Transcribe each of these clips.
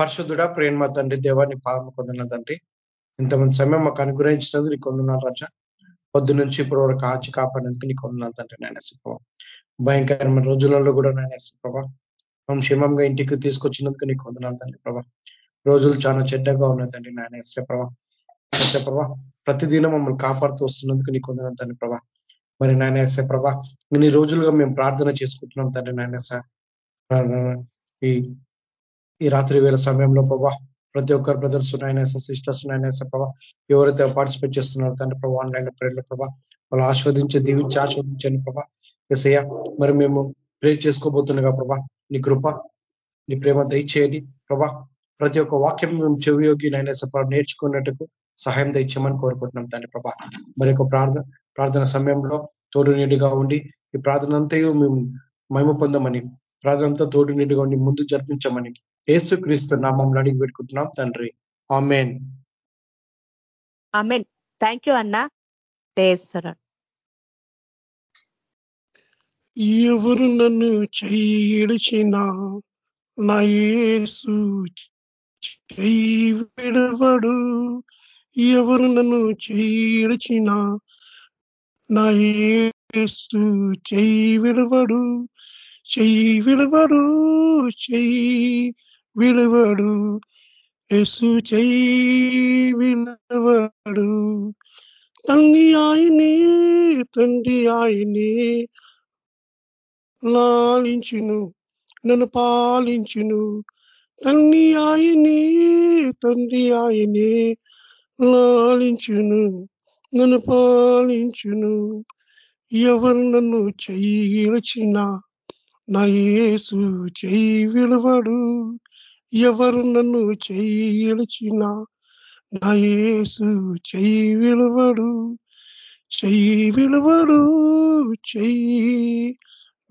పరిశుద్ధుడా ప్రేమ తండ్రి దేవాన్ని పాదం పొందిన తండ్రి. ఇంతమంది సమయం మాకు అనుగ్రహించినందుకు నీకు వందనాలు రాజా. పొద్దు నుంచి ఇప్పుడు వరకు కాచి కాపాడేందుకు నీకు వందనాలు తండ్రి నాయన ప్రభావ భయంకరమైన రోజులలో కూడా నాయన ప్రభా మేము క్షేమంగా ఇంటికి తీసుకొచ్చినందుకు నీకు వందనాలు తండ్రి ప్రభా. రోజులు చాలా చెడ్డగా ఉన్నాయి తండ్రి నాయన ప్రభా ప్రభా ప్రతిదినం మమ్మల్ని కాపాడుతూ వస్తున్నందుకు నీకు వందనాలు తండ్రి ప్రభా. మరి నాయన ప్రభా ఇన్ని రోజులుగా మేము ప్రార్థన చేసుకుంటున్నాం తండ్రి నాయన ఈ ఈ రాత్రి వేల సమయంలో ప్రభా ప్రతి ఒక్కరు బ్రదర్స్ నాయన సిస్టర్స్ ఉన్నాయనేస ప్రభా ఎవరైతే పార్టిసిపేట్ చేస్తున్నారో తండ్రి ప్రభా ఆన్లైన్ ప్రేర్ల ప్రభా వాళ్ళు ఆస్వాదించి దీవించి ఆస్వాదించండి ప్రభా. ఎసయ్య మరి మేము ప్రే చేసుకోబోతుండగా ప్రభా నీ కృప నీ ప్రేమ దయచేయండి ప్రభా. ప్రతి ఒక్క వాక్యం మేము చెవియోగి నైనేస ప్రభా నేర్చుకున్నట్టుకు సహాయం దయచేయమని కోరుకుంటున్నాం తండ్రి ప్రభా. మరి యొక్క ప్రార్థన ప్రార్థన సమయంలో తోడు నీటిగా ఉండి ఈ ప్రార్థన అంతయు మేము మహిమ పొందమని ప్రార్థనతో తోడు నీటిగా ఉండి ముందు జరిపించమని ఏసు క్రీస్తు నామంలో అడిగి పెట్టుకుంటున్నాం తండ్రి. ఆమెన్. ఆమెన్. థ్యాంక్ యూ అన్న. ఎవరు నన్ను చెయ్యిడిచిన నా యేసు విడవడు ఎవరు నన్ను చెయ్యిడిచిన నా యేసు చెయ్యి విడవడు చెయ్యి విడవడు చెయ్యి విలువడు. ఎసు చెయ్యి విలువడు. తండ్రి ఆయనే తండ్రి ఆయనే. లాలించును నన్ను పాలించును. తండ్రి ఆయనే తండ్రి ఆయనే. లాలించును నన్ను పాలించును. ఎవరు నన్ను చెయ్యిచిన నా యేసు చెయ్యి విలువడు. ఎవరు నన్ను చెయ్యిచిన నా యేసు చెయ్యి విలువడు చెయ్యి విలువడు చెయ్యి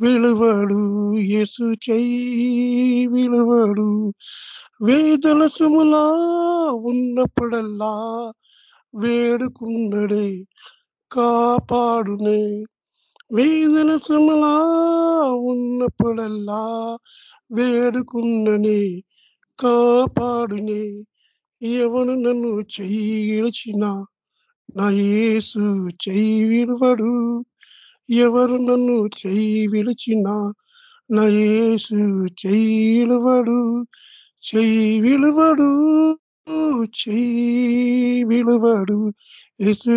విలువడు. యేసు చెయ్యి విలువడు. వేదల సుములా ఉన్నప్పుడల్లా వేడుకున్నడే కాపాడునే. వేదన సుములా ఉన్నప్పుడల్లా వేడుకున్ననే. కాపాడునే. ఎవను నన్ను చెయ్యిచిన నా యేసు చెయ్యి విలువడు ఎవరు నన్ను చెయ్యి విడిచిన నా యేసు చెయ్యి విలువడు చెయ్యి విలువడు చెయ్యి విలువడు యేసు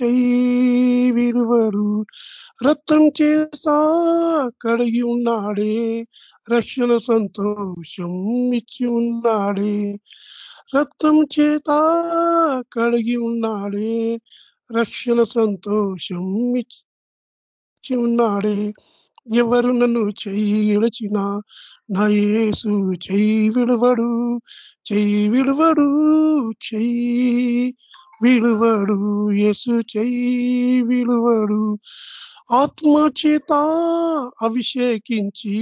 చెయ్యి విలువడు రక్తం చేసా కడిగి ఉన్నాడే. రక్షణ సంతోషం ఇచ్చి ఉన్నాడే. రక్తం చేత కడిగి ఉన్నాడే. రక్షణ సంతోషం ఇచ్చి ఉన్నాడే. ఎవరు నన్ను చెయ్యి విడిచినా నా యేసు చెయ్యి విలువడు. చెయ్యి విలువడు చెయ్యి విలువడు. యేసు చెయ్యి విలువడు. ఆత్మ చేత అభిషేకించి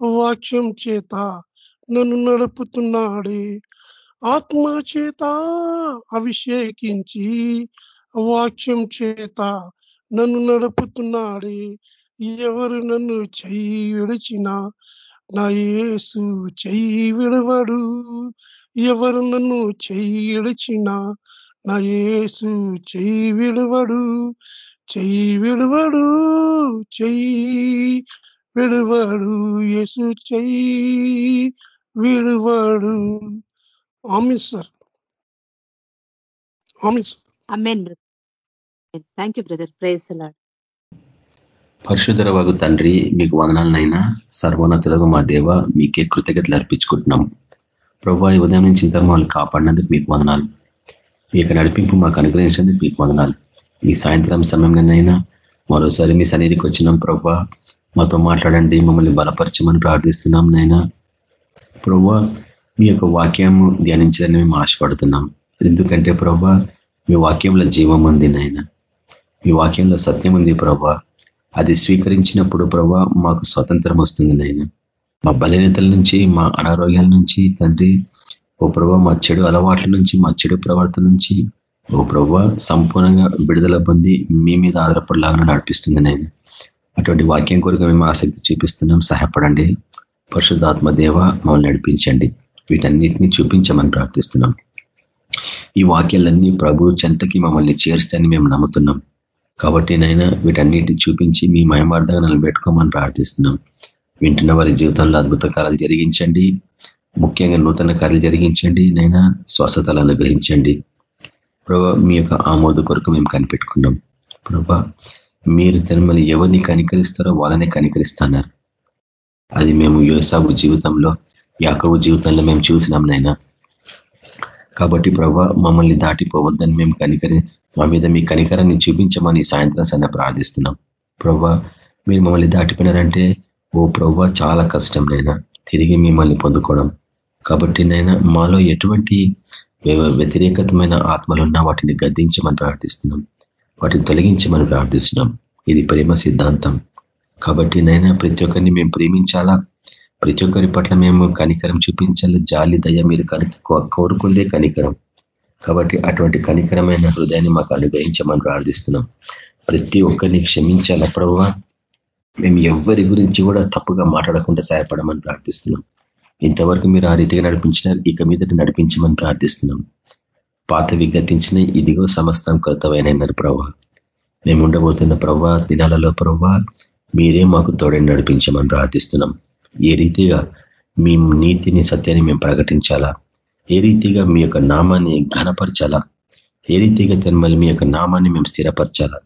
వాక్యం చేత నన్ను నడుపుతున్నాడే. ఆత్మ చేత అభిషేకించి వాక్యం చేత నన్ను నడుపుతున్నాడే. ఎవరు నన్ను చెయ్యి విడిచిన నా యేసు చెయ్యి విడవడు. ఎవరు నన్ను చెయ్యి విడిచిన నా యేసు చెయ్యి విడవడు. చెయ్యి విడవడు. చెయ్యి విడవడు యేసు చెయ్యి విడవడు amen sir amen sir thank you brother praise అలాడ్ పరిశుధర వగు తండ్రి మీకు వదనాలనైనా సర్వోన్నతులకు మా దేవ మీకే కృతజ్ఞతలు అర్పించుకుంటున్నాం. ప్రభా ఈ ఉదయం నుంచి ఇంత మమ్మల్ని కాపాడినందుకు మీకు వదనాలు. మీ యొక్క నడిపింపు మాకు అనుగ్రహించినందుకు మీకు వదనాలు. ఈ సాయంత్రం సమయంలోనైనా మరోసారి మీ సన్నిధికి వచ్చినాం ప్రభా. మాతో మాట్లాడండి మమ్మల్ని బలపరచమని ప్రార్థిస్తున్నాం నైనా ప్రభా మీ యొక్క వాక్యము ధ్యానించాలని మేము ఆశపడుతున్నాం. ఎందుకంటే ప్రభా మీ వాక్యంలో జీవం ఉంది నాయన. మీ వాక్యంలో సత్యం ఉంది ప్రభా. అది స్వీకరించినప్పుడు ప్రభా మాకు స్వతంత్రం వస్తుంది నాయన. మా బలహీనతల నుంచి మా అనారోగ్యాల నుంచి తండ్రి ఓ ప్రభా మా చెడు అలవాట్ల నుంచి మా చెడు ప్రవర్తన నుంచి ఓ ప్రభా సంపూర్ణంగా విడుదల పొంది మీ మీద ఆధారపడలాగా నడిపిస్తుంది నేను అటువంటి వాక్యం కొరకు మేము ఆసక్తి చూపిస్తున్నాం. సహాయపడండి. పరిశుద్ధాత్మ దేవ మమ్మల్ని నడిపించండి. వీటన్నిటిని చూపించమని ప్రార్థిస్తున్నాం. ఈ వాక్యాలన్నీ ప్రభు చెంతకి మమ్మల్ని చేరుస్తాయని మేము నమ్ముతున్నాం. కాబట్టి నైనా వీటన్నిటిని చూపించి మీ మయమార్థంగా నిలబెట్టుకోమని ప్రార్థిస్తున్నాం. వింటున్న వారి జీవితంలో అద్భుత కార్యాలు జరిగించండి. ముఖ్యంగా నూతన కార్యాలు జరిగించండి. నైనా స్వస్థతలు అనుగ్రహించండి. ప్రభా మీ యొక్క ఆమోద కొరకు మేము కనిపెట్టుకున్నాం. ప్రభా మీరు తిరుమల ఎవరిని కనికరిస్తారో వాళ్ళనే కనికరిస్తున్నారు. అది మేము యోసాబు జీవితంలో యాకవు జీవితంలో మేము చూసినాం నైనా కాబట్టి ప్రభా మమ్మల్ని దాటిపోవద్దని మేము కనికరి మా మీద మీ కనికరాన్ని చూపించమని సాయంత్రం సన్న ప్రార్థిస్తున్నాం. ప్రభా మీరు మమ్మల్ని దాటిపోయినారంటే ఓ ప్రభా చాలా కష్టం నైనా తిరిగి మిమ్మల్ని పొందుకోవడం. కాబట్టి నైనా మాలో ఎటువంటి వ్యతిరేకతమైన ఆత్మలున్నా వాటిని గద్దించమని ప్రార్థిస్తున్నాం. వాటిని తొలగించమని ప్రార్థిస్తున్నాం. ఇది ప్రేమ సిద్ధాంతం. కాబట్టి నైనా ప్రతి ఒక్కరిని మేము ప్రేమించాలా? ప్రతి ఒక్కరి పట్ల మేము కనికరం చూపించాలి? జాలి దయ మీరు కోరుకుందే కనికరం. కాబట్టి అటువంటి కనికరమైన హృదయాన్ని మాకు అనుగ్రహించమని ప్రార్థిస్తున్నాం. ప్రతి ఒక్కరిని క్షమించాల ప్రభు మేము ఎవరి గురించి కూడా తప్పుగా మాట్లాడకుండా సహాయపడమని ప్రార్థిస్తున్నాం. ఇంతవరకు మీరు ఆ రీతిగా నడిపించినారు ఇక మీదట నడిపించమని ప్రార్థిస్తున్నాం. పాత విగతించిన ఇదిగో సమస్తం కృతమైనన్నారు ప్రభా మేము ఉండబోతున్న ప్రభా దినాలలో ప్రభా మీరే మాకు తోడని నడిపించమని ప్రార్థిస్తున్నాం. ఏ రీతిగా మీ నీతిని సత్యాన్ని మేము ప్రకటించాలా? ఏ రీతిగా మీ యొక్క నామాన్ని ఘనపరచాలా? ఏ రీతిగా తిరుమల మీ యొక్క నామాన్ని మేము స్థిరపరచాలా?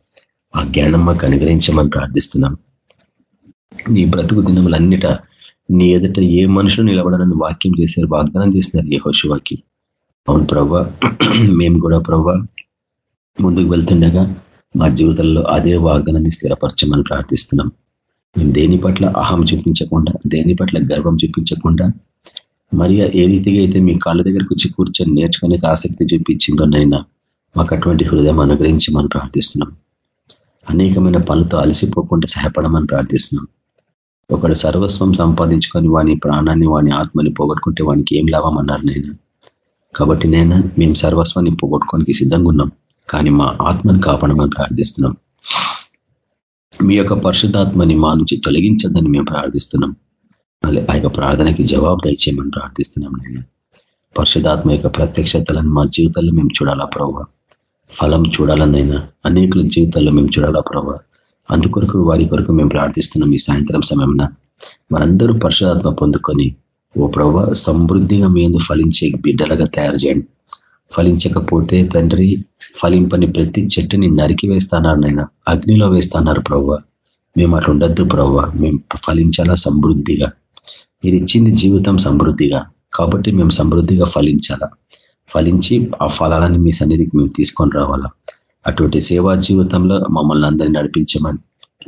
ఆ జ్ఞానం మాకు అనుగ్రహించమని ప్రార్థిస్తున్నాం. నీ బ్రతుకు దినములన్నిట నీ ఎదుట ఏ మనుషులు నిలబడాలని వాక్యం చేశారు వాగ్దానం చేసినారు ఏ హోషువాకి అవును ప్రభ. మేము కూడా ప్రభ ముందుకు వెళ్తుండగా మా జీవితంలో అదే వాగ్దానాన్ని స్థిరపరచమని ప్రార్థిస్తున్నాం. మేము దేని పట్ల అహం చూపించకుండా దేని పట్ల గర్వం చూపించకుండా మరి ఏ రీతిగా అయితే మీ కాళ్ళ దగ్గరకు వచ్చి కూర్చొని నేర్చుకునే ఆసక్తి చూపించిందోనైనా మాకు అటువంటి హృదయం అనుగ్రహించమని ప్రార్థిస్తున్నాం. అనేకమైన పనులతో అలసిపోకుండా సహాయపడమని ప్రార్థిస్తున్నాం. ఒకడు సర్వస్వం సంపాదించుకొని వాని ప్రాణాన్ని వాని ఆత్మని పోగొట్టుకుంటే వానికి ఏం లాభం అన్నారు నేను? కాబట్టి నేను? మేము సర్వస్వాన్ని పోగొట్టుకోనికి సిద్ధంగా ఉన్నాం కానీ మా ఆత్మను కాపాడమని ప్రార్థిస్తున్నాం. మీ యొక్క పరిశుద్ధాత్మని మా నుంచి తొలగించద్దని మేము ప్రార్థిస్తున్నాం. మళ్ళీ ఆ యొక్క ప్రార్థనకి జవాబు దయచేయమని ప్రార్థిస్తున్నాం నేను పరిశుధాత్మ యొక్క ప్రత్యక్షతలను మా జీవితాల్లో మేము చూడాలా ప్రభావ ఫలం చూడాలనైనా అనేకుల జీవితాల్లో మేము చూడాలా ప్రభావ అందుకొరకు వారి కొరకు మేము ప్రార్థిస్తున్నాం ఈ సాయంత్రం సమయంలో మనందరూ పరిశుధాత్మ పొందుకొని ఓ ప్రభావ సమృద్ధిగా మీద ఫలించే బిడ్డలుగా తయారు చేయండి. ఫలించకపోతే తండ్రి ఫలింపని ప్రతి చెట్టుని నరికి వేస్తానారు నైనా అగ్నిలో వేస్తాన్నారు ప్రవ్వ. మేము అట్లా ఉండద్దు ప్రవ్వ. మేము ఫలించాలా సమృద్ధిగా? మీరు ఇచ్చింది జీవితం సమృద్ధిగా. కాబట్టి మేము సమృద్ధిగా ఫలించాలా? ఫలించి ఆ ఫలాలని మీ సన్నిధికి మేము తీసుకొని రావాలా? అటువంటి సేవా జీవితంలో మమ్మల్ని అందరినీ నడిపించమని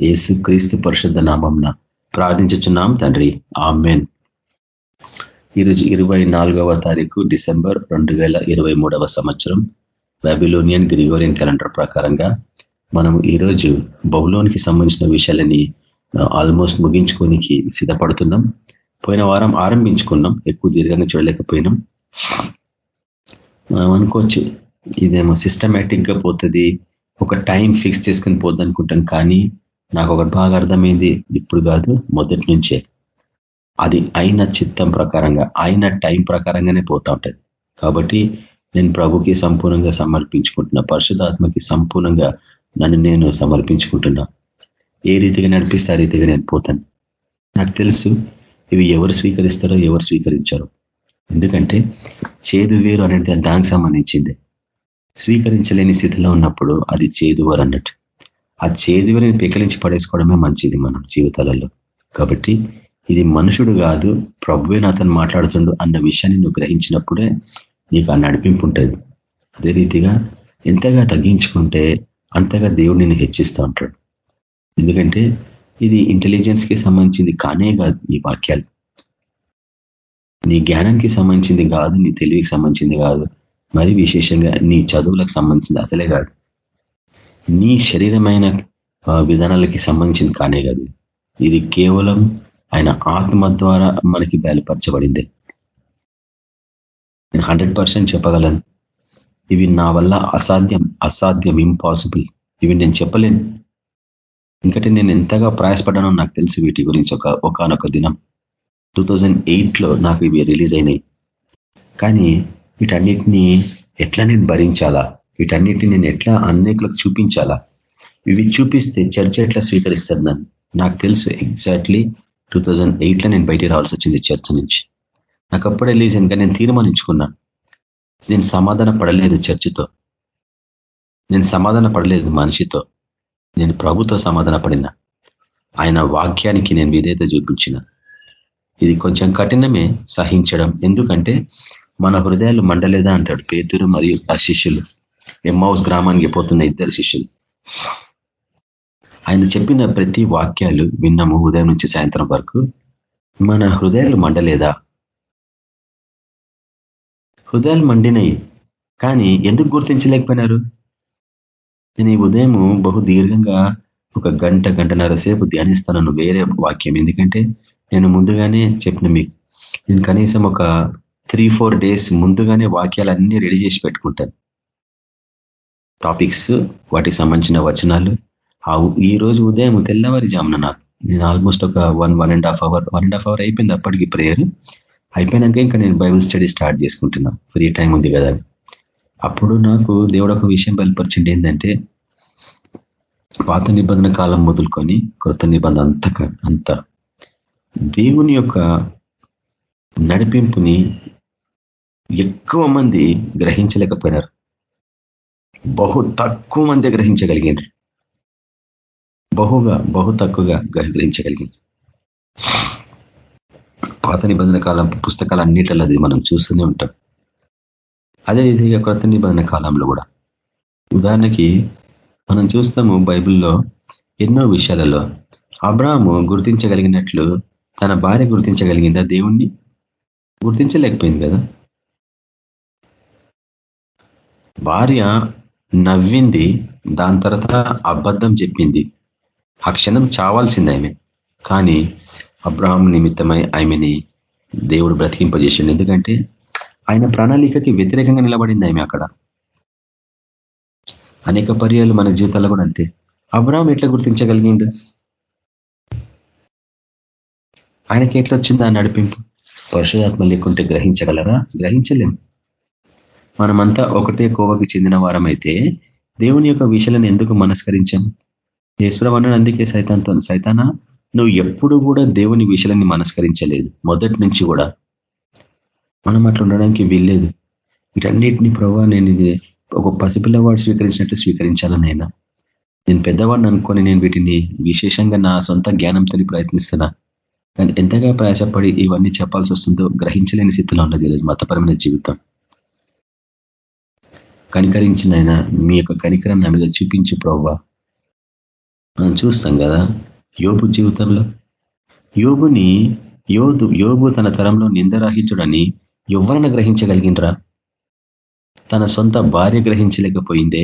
ఏసు క్రీస్తు పరిశుద్ధ నామంన ప్రార్థించుచున్నాం తండ్రి. ఆమెన్. ఈరోజు ఇరవై నాలుగవ తారీఖు డిసెంబర్ రెండు వేల ఇరవై మూడవ సంవత్సరం. బాబిలోనియన్ గ్రిగోరియన్ క్యాలెండర్ ప్రకారంగా మనం ఈరోజు బహులోనికి సంబంధించిన విషయాలని ఆల్మోస్ట్ ముగించుకోనికి సిద్ధపడుతున్నాం. పోయిన వారం ఆరంభించుకున్నాం ఎక్కువ దీర్ఘంగా చూడలేకపోయినాం. మనం అనుకోవచ్చు ఇదేమో సిస్టమేటిక్గా పోతుంది ఒక టైం ఫిక్స్ చేసుకుని పోద్దనుకుంటాం కానీ నాకు ఒకటి బాగా అర్థమైంది ఇప్పుడు కాదు మొదటి నుంచే. అది అయిన చిత్తం ప్రకారంగా అయిన టైం ప్రకారంగానే పోతా ఉంటుంది. కాబట్టి నేను ప్రభుకి సంపూర్ణంగా సమర్పించుకుంటున్నా పరిశుధాత్మకి సంపూర్ణంగా నన్ను నేను సమర్పించుకుంటున్నా. ఏ రీతిగా నడిపిస్తే ఆ రీతిగా నేను పోతాను. నాకు తెలుసు ఇవి ఎవరు స్వీకరిస్తారో ఎవరు స్వీకరించారో. ఎందుకంటే చేదు వేరు అనేది దానికి సంబంధించింది. స్వీకరించలేని స్థితిలో ఉన్నప్పుడు అది చేదువరు అన్నట్టు. ఆ చేదువరిని పికలించి పడేసుకోవడమే మంచిది మనం జీవితాలలో. కాబట్టి ఇది మనుషుడు కాదు ప్రభువే నాతను మాట్లాడుతుండు అన్న విషయాన్ని నువ్వు గ్రహించినప్పుడే నీకు ఆ నడిపింపు ఉంటుంది. అదే రీతిగా ఎంతగా తగ్గించుకుంటే అంతగా దేవుడు నిన్ను హెచ్చిస్తూ ఉంటాడు. ఎందుకంటే ఇది ఇంటెలిజెన్స్కి సంబంధించింది కానే కాదు ఈ వాక్యాలు. నీ జ్ఞానానికి సంబంధించింది కాదు నీ తెలివికి సంబంధించింది కాదు మరి విశేషంగా నీ చదువులకు సంబంధించింది అసలే కాదు. నీ శరీరమైన విధానాలకి సంబంధించింది కానే కాదు. ఇది కేవలం ఆయన ఆత్మ ద్వారా మనకి బయలుపరచబడింది. నేను హండ్రెడ్ పర్సెంట్ చెప్పగలను. ఇవి నా వల్ల అసాధ్యం అసాధ్యం ఇంపాసిబుల్ ఇవి నేను చెప్పలేను. ఇంకటి నేను ఎంతగా ప్రయాసపడ్డానో నాకు తెలుసు వీటి గురించి ఒక ఒకనొక దినం. టూ లో నాకు ఇవి రిలీజ్ అయినాయి. కానీ వీటన్నిటిని ఎట్లా నేను భరించాలా? వీటన్నిటిని నేను ఎట్లా అనేకులకు చూపించాలా? ఇవి చూపిస్తే చర్చ ఎట్లా స్వీకరిస్తారు నన్ను? నాకు తెలుసు ఎగ్జాక్ట్లీ టూ థౌజండ్ ఎయిట్లో నేను బయటికి రావాల్సి వచ్చింది చర్చ్ నుంచి. నాకు అప్పుడే లీజన్ కానీ నేను తీర్మానించుకున్నా. నేను సమాధాన పడలేదు చర్చితో. నేను సమాధాన పడలేదు మనిషితో. నేను ప్రభుతో సమాధాన పడిన. ఆయన వాక్యానికి నేను విధేయత చూపించిన. ఇది కొంచెం కఠినమే సహించడం. ఎందుకంటే మన హృదయాలు మండలేదా అంటాడు పేతురు మరియు ఆ శిష్యులు. ఎమ్మౌస్ గ్రామానికి పోతున్న ఇద్దరు శిష్యులు. ఆయన చెప్పిన ప్రతి వాక్యాలు విన్నాము ఉదయం నుంచి సాయంత్రం వరకు. మన హృదయాలు మండలేదా? హృదయాలు మండినాయి కానీ ఎందుకు గుర్తించలేకపోయినారు? నేను ఈ ఉదయము బహు దీర్ఘంగా ఒక గంట గంటన్నర సేపు ధ్యానిస్తాను వేరే వాక్యం. ఎందుకంటే నేను ముందుగానే చెప్పిన మీకు నేను కనీసం ఒక త్రీ ఫోర్ డేస్ ముందుగానే వాక్యాలన్నీ రెడీ చేసి పెట్టుకుంటాను. టాపిక్స్ వాటికి సంబంధించిన వచనాలు ఈ రోజు ఉదయం తెల్లవారి జామున నాకు నేను ఆల్మోస్ట్ ఒక one one and half hour one and half hour అయిపోయింది అప్పటికి ప్రేయర్ అయిపోయినాక ఇంకా నేను బైబుల్ స్టడీ స్టార్ట్ చేసుకుంటున్నా. ఫ్రీ టైం ఉంది కదా అప్పుడు నాకు దేవుడు ఒక విషయం బయలుపరిచింది ఏంటంటే పాత నిబంధన కాలం మొదలుకొని కృత నిబంధన అంత అంత దేవుని యొక్క నడిపింపుని ఎక్కువ మంది గ్రహించలేకపోయినారు. బహు తక్కువ మంది గ్రహించగలిగినారు. బహుగా బహు తక్కువగా గ్రహించగలిగింది. పాత నిబంధన కాలం పుస్తకాలు అన్నిట్లలో అది మనం చూస్తూనే ఉంటాం. అదే విధంగా కొత్త నిబంధన కాలంలో కూడా. ఉదాహరణకి మనం చూస్తాము బైబిల్లో ఎన్నో విషయాలలో అబ్రాహము గుర్తించగలిగినట్లు తన భార్య గుర్తించగలిగిందా దేవుణ్ణి? గుర్తించలేకపోయింది కదా? భార్య నవ్వింది దాని తర్వాత అబద్ధం చెప్పింది. ఆ క్షణం చావాల్సింది ఆమె కానీ అబ్రహాం నిమిత్తమై ఆమెని దేవుడు బ్రతికింపజేసిండు. ఎందుకంటే ఆయన ప్రణాళికకి వ్యతిరేకంగా నిలబడింది ఆమె అక్కడ. అనేక పర్యాలు మన జీవితాల్లో కూడా అంతే. అబ్రాహం ఎట్లా గుర్తించగలిగిండు? ఆయనకి ఎట్లా వచ్చింది ఆ నడిపింపు? పరిశుధాత్మ లేకుంటే గ్రహించగలరా? గ్రహించలేం మనమంతా ఒకటే కోవకి చెందిన వారమైతే దేవుని యొక్క విషయాలను ఎందుకు మనస్కరించాం? ఈశ్వరవన్నాడు అందుకే సైతాంతో సైతాన నువ్వు ఎప్పుడు కూడా దేవుని విషయాలని మనస్కరించలేదు. మొదటి నుంచి కూడా మనం అట్లా ఉండడానికి వీల్లేదు. వీటన్నిటిని ప్రభావ నేను ఇది ఒక పసిపిల్లవాడు స్వీకరించినట్టు స్వీకరించాలనైనా నేను పెద్దవాడిని అనుకొని నేను వీటిని విశేషంగా నా సొంత జ్ఞానంతో ప్రయత్నిస్తున్నా. కానీ ఎంతగా ప్రయాసపడి ఇవన్నీ చెప్పాల్సి వస్తుందో గ్రహించలేని స్థితిలో ఉన్నది ఈరోజు మతపరమైన జీవితం. కనికరించిన ఆయన మీ యొక్క కనికరం నా మీద చూపించు ప్రవ్వా మనం చూస్తాం కదా యోబు జీవితంలో. యోగుని యోధు యోగు తన తరంలో నిందరాహించుడని ఎవరైనా గ్రహించగలిగినరా తన సొంత భార్య గ్రహించలేకపోయిందే?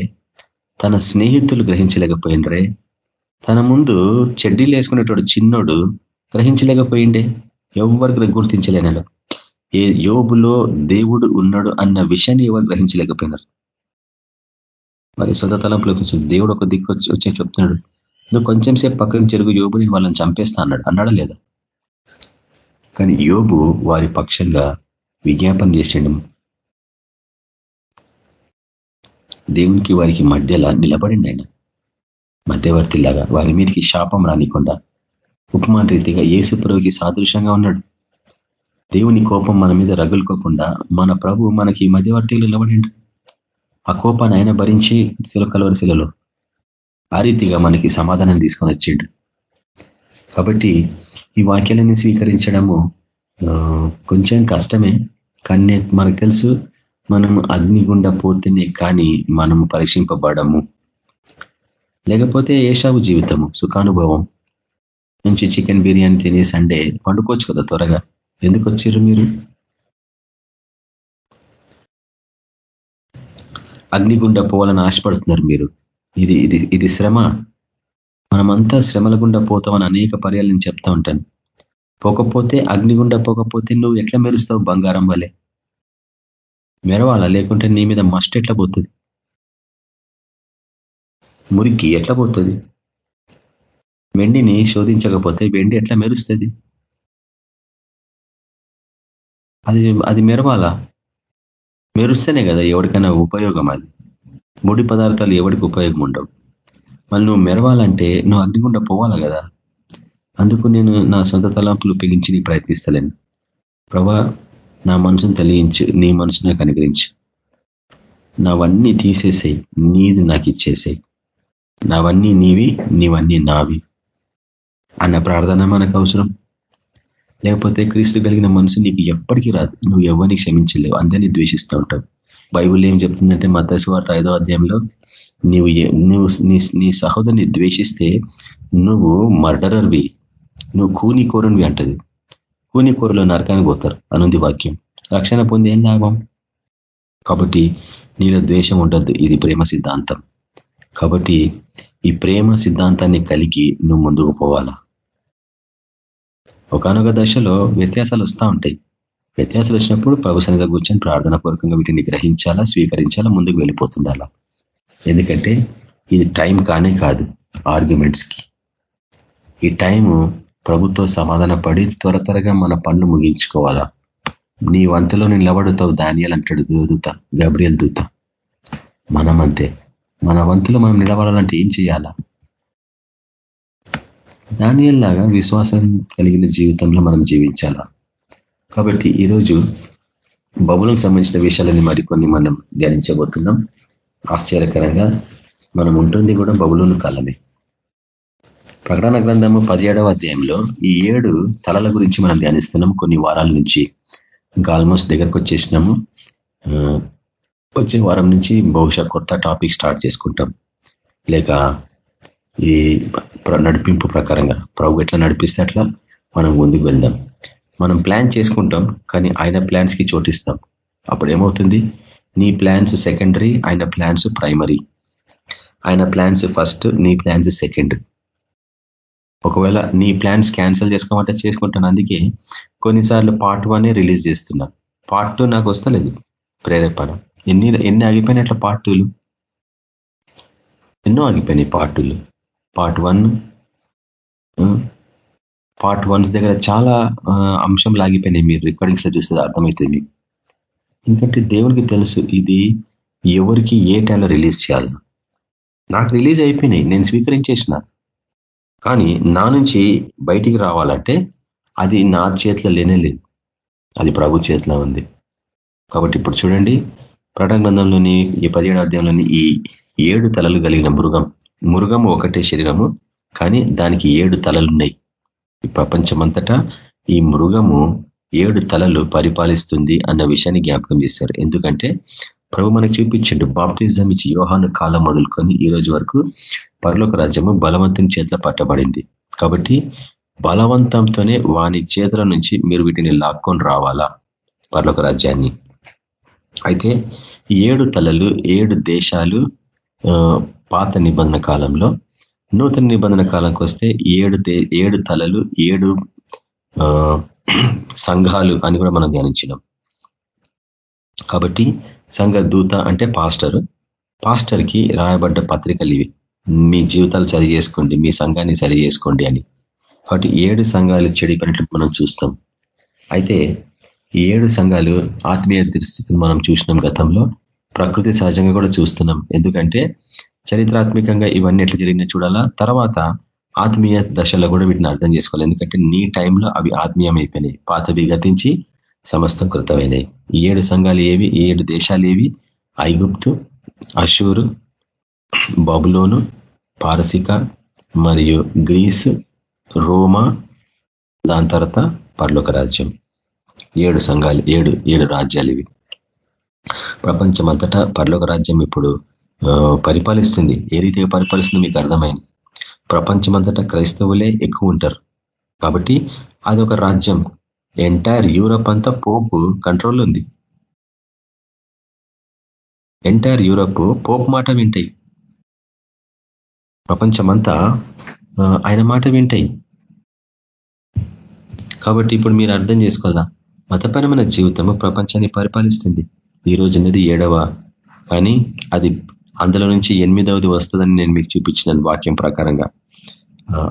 తన స్నేహితులు గ్రహించలేకపోయినరే తన ముందు చెడ్డీలు వేసుకునేటోడు చిన్నోడు గ్రహించలేకపోయిండే? ఎవరికి గుర్తించలేనలో ఏ యోబులో దేవుడు ఉన్నాడు అన్న విషయాన్ని ఎవరు గ్రహించలేకపోయినారు? మరి సొంత తలంపులోకి దేవుడు ఒక దిక్కు వచ్చే చెప్తున్నాడు. నువ్వు కొంచెం సేపు పక్కన చెరుగు యోబు నేను వాళ్ళని చంపేస్తా అన్నాడు. అన్నాడా లేదా? కానీ యోబు వారి పక్షంగా విజ్ఞాపన చేసిండు. దేవునికి వారికి మధ్యలో నిలబడిండి ఆయన. మధ్యవర్తిలాగా వారి మీదకి శాపం రానికుండా ఉపమాన రీతిగా ఏసుప్రభుకి సాదృశ్యంగా ఉన్నాడు. దేవుని కోపం మన మీద రగులుకోకుండా మన ప్రభు మనకి మధ్యవర్తిలో నిలబడిండు. ఆ కోపాన్ని ఆయన భరించి శిలకలవరిశిలలో ఆ రీతిగా మనకి సమాధానం తీసుకొని వచ్చిండు. కాబట్టి ఈ వాక్యాలని స్వీకరించడము కొంచెం కష్టమే. కానీ మనకు తెలుసు మనం అగ్నిగుండా పోతేనే కానీ మనము పరీక్షింపబడము. లేకపోతే ఏషావు జీవితము సుఖానుభవం. నుంచి చికెన్ బిర్యానీ తినే సండే పండుకోవచ్చు కదా త్వరగా. ఎందుకు వచ్చారు మీరు? అగ్నిగుండా పోవాలని ఆశపడుతున్నారు మీరు. ఇది ఇది ఇది శ్రమ. మనమంతా శ్రమల గుండా పోతామని అనేక పర్యాలు నేను చెప్తా ఉంటాను. పోకపోతే అగ్నిగుండా పోకపోతే నువ్వు ఎట్లా మెరుస్తావు బంగారం వలె? మెరవాలా? లేకుంటే నీ మీద మస్ట్ ఎట్లా పోతుంది? మురికి ఎట్లా పోతుంది? వెండిని శోధించకపోతే వెండి ఎట్లా మెరుస్తుంది? అది అది మెరవాలా? మెరుస్తేనే కదా ఎవరికైనా ఉపయోగం అది. ముడి పదార్థాలు ఎవరికి ఉపయోగం ఉండవు. మళ్ళీ నువ్వు మెరవాలంటే నువ్వు అగ్నిగుండా పోవాలి కదా. అందుకు నేను నా సొంత తలంపులు ఉపయోగించి నీ ప్రయత్నిస్తలేను. ప్రభా నా మనసును తెలియించు నీ మనసు నాకు అనుగ్రహించు. నావన్నీ తీసేసాయి నీది నాకు ఇచ్చేసేయి. నావన్నీ నీవి నీవన్నీ నావి. అన్న ప్రార్థన మనకు అవసరం. లేకపోతే క్రీస్తు కలిగిన మనసు నీకు ఎప్పటికీ రాదు. నువ్వు ఎవరిని క్షమించలేవు. అందరినీ ద్వేషిస్తూ ఉంటావు. బైబుల్ ఏం చెప్తుందంటే మా వార్త ఐదో అధ్యాయంలో నీవు నువ్వు నీ సహోదరిని ద్వేషిస్తే నువ్వు మర్డరర్వి. నువ్వు కూని కోరునివి అంటది. కూని కోరులో నరకానికి పోతారు. అనుంది వాక్యం. రక్షణ పొంది ఏం లాభం? కాబట్టి నీలో ద్వేషం ఉండద్దు. ఇది ప్రేమ సిద్ధాంతం. కాబట్టి ఈ ప్రేమ సిద్ధాంతాన్ని కలిగి నువ్వు ముందుకు పోవాలా. ఒకనొక దశలో వ్యత్యాసాలు వస్తూ ఉంటాయి. వ్యత్యాసాలు వచ్చినప్పుడు ప్రభు సన్నిధిలో కూర్చొని ప్రార్థన పూర్వకంగా వీటిని గ్రహించాలా స్వీకరించాలా ముందుకు వెళ్ళిపోతుండాలా? ఎందుకంటే ఇది టైం కానే కాదు ఆర్గ్యుమెంట్స్కి ఈ టైము ప్రభుత్వ సమాధాన పడి త్వర త్వరగా మన పనులు ముగించుకోవాలా? నీ వంతలో నిలబడుతావు ధాన్యాలు అంటాడు దూత గబ్రియల్ దూత. మనం అంతే మన వంతులో మనం నిలబడాలంటే ఏం చేయాలా? దానియల్ లాగా విశ్వాసం కలిగిన జీవితంలో మనం జీవించాలా? కాబట్టి ఈరోజు బబులకు సంబంధించిన విషయాలని మరికొన్ని మనం ధ్యానించబోతున్నాం. ఆశ్చర్యకరంగా మనం ఉంటుంది కూడా బబులోను కాలమే. ప్రకటన గ్రంథము పదిహేడవ అధ్యాయంలో ఈ ఏడు తలల గురించి మనం ధ్యానిస్తున్నాం. కొన్ని వారాల నుంచి ఇంకా ఆల్మోస్ట్ దగ్గరకు వచ్చేసినాము. వచ్చే వారం నుంచి బహుశా కొత్త టాపిక్ స్టార్ట్ చేసుకుంటాం. లేక ఈ నడిపింపు ప్రకారంగా ప్రభు ఎట్లా నడిపిస్తే అట్లా మనం ముందుకు వెళ్దాం. మనం ప్లాన్ చేసుకుంటాం కానీ ఆయన ప్లాన్స్కి చోటిస్తాం. అప్పుడు ఏమవుతుంది? నీ ప్లాన్స్ సెకండరీ ఆయన ప్లాన్స్ ప్రైమరీ ఆయన ప్లాన్స్ ఫస్ట్ నీ ప్లాన్స్ సెకండ్ ఒకవేళ నీ ప్లాన్స్ క్యాన్సిల్ చేసుకోమంటే చేసుకుంటాను. అందుకే కొన్నిసార్లు పార్ట్ వన్ రిలీజ్ చేస్తున్నా. పార్ట్ టూ నాకు వస్తలేదు ప్రేరేపణ. ఎన్ని ఎన్ని ఆగిపోయినాయి అట్లా పార్ట్ టూలు ఎన్నో ఆగిపోయినాయి పార్ట్ టూలు పార్ట్ వన్ పార్ట్ వన్స్ దగ్గర చాలా అంశం లాగిపోయినాయి. మీరు రికార్డింగ్స్లో చూస్తే అర్థమవుతుంది మీకు. ఎందుకంటే దేవునికి తెలుసు ఇది ఎవరికి ఏ టైంలో రిలీజ్ చేయాలి. నాకు రిలీజ్ అయిపోయినాయి నేను స్వీకరించేసిన. కానీ నా నుంచి బయటికి రావాలంటే అది నా చేతిలో లేనే లేదు. అది ప్రభు చేతిలో ఉంది. కాబట్టి ఇప్పుడు చూడండి ప్రకటన గ్రంథంలోని ఈ పదిహేడు అధ్యాయంలోని ఈ ఏడు తలలు కలిగిన మృగం. మృగం ఒకటే శరీరము కానీ దానికి ఏడు తలలున్నాయి ఈ ప్రపంచమంతటా ఈ మృగము ఏడు తలలు పరిపాలిస్తుంది అన్న విషయాన్ని జ్ఞాపకం చేశారు. ఎందుకంటే ప్రభు మనకు చూపించండు బాప్తిజం ఇచ్చి యోహాను కాలం మొదలుకొని ఈ రోజు వరకు పరలోక రాజ్యము బలవంతుని చేతిలో పట్టబడింది. కాబట్టి బలవంతంతోనే వాని చేతుల నుంచి మీరు వీటిని లాక్కొని రావాలా పర్లోక రాజ్యాన్ని? అయితే ఏడు తలలు ఏడు దేశాలు పాత నిబంధన కాలంలో నూతన నిబంధన కాలంకి వస్తే ఏడు ఏడు తలలు ఏడు సంఘాలు అని కూడా మనం ధ్యానించినాం. కాబట్టి సంఘ దూత అంటే పాస్టర్. పాస్టర్కి రాయబడ్డ పత్రికలు ఇవి. మీ జీవితాలు సరి చేసుకోండి మీ సంఘాన్ని సరి చేసుకోండి అని. కాబట్టి ఏడు సంఘాలు చెడిపోయినట్లు మనం చూస్తాం. అయితే ఈ ఏడు సంఘాలు ఆత్మీయ దుస్థితిని మనం చూసినాం గతంలో ప్రకృతి సహజంగా కూడా చూస్తున్నాం. ఎందుకంటే చరిత్రాత్మకంగా ఇవన్నీ ఎట్లా జరిగినా చూడాలా. తర్వాత ఆత్మీయ దశలో కూడా వీటిని అర్థం చేసుకోవాలి. ఎందుకంటే నీ టైంలో అవి ఆత్మీయం అయిపోయినాయి పాతవి గతించి సమస్తం కృతమైనవి ఈ ఏడు సంఘాలు ఏవి? ఈ ఏడు దేశాలు ఏవి? ఐగుప్తు అషూరు బబులోను పారసిక మరియు గ్రీసు రోమా దాని తర్వాత పర్లోక రాజ్యం. ఏడు సంఘాలు ఏడు ఏడు రాజ్యాలు ఇవి. ప్రపంచమంతటా పర్లోక రాజ్యం ఇప్పుడు పరిపాలిస్తుంది. ఏ రీతిగా పరిపాలిస్తుంది మీకు అర్థమైంది. ప్రపంచమంతటా క్రైస్తవులే ఎక్కువ ఉంటారు. కాబట్టి అది ఒక రాజ్యం. ఎంటైర్ యూరప్ అంతా పోపు కంట్రోల్ ఉంది. ఎంటైర్ యూరప్ పోప్ మాట వింటాయి. ప్రపంచమంతా ఆయన మాట వింటాయి. కాబట్టి ఇప్పుడు మీరు అర్థం చేసుకోవాలా? మతపరమైన జీవితము ప్రపంచాన్ని పరిపాలిస్తుంది. ఈ అనేది ఏడవ కానీ అది అందులో నుంచి ఎనిమిదవది వస్తుందని నేను మీకు చూపించినాను వాక్యం ప్రకారంగా.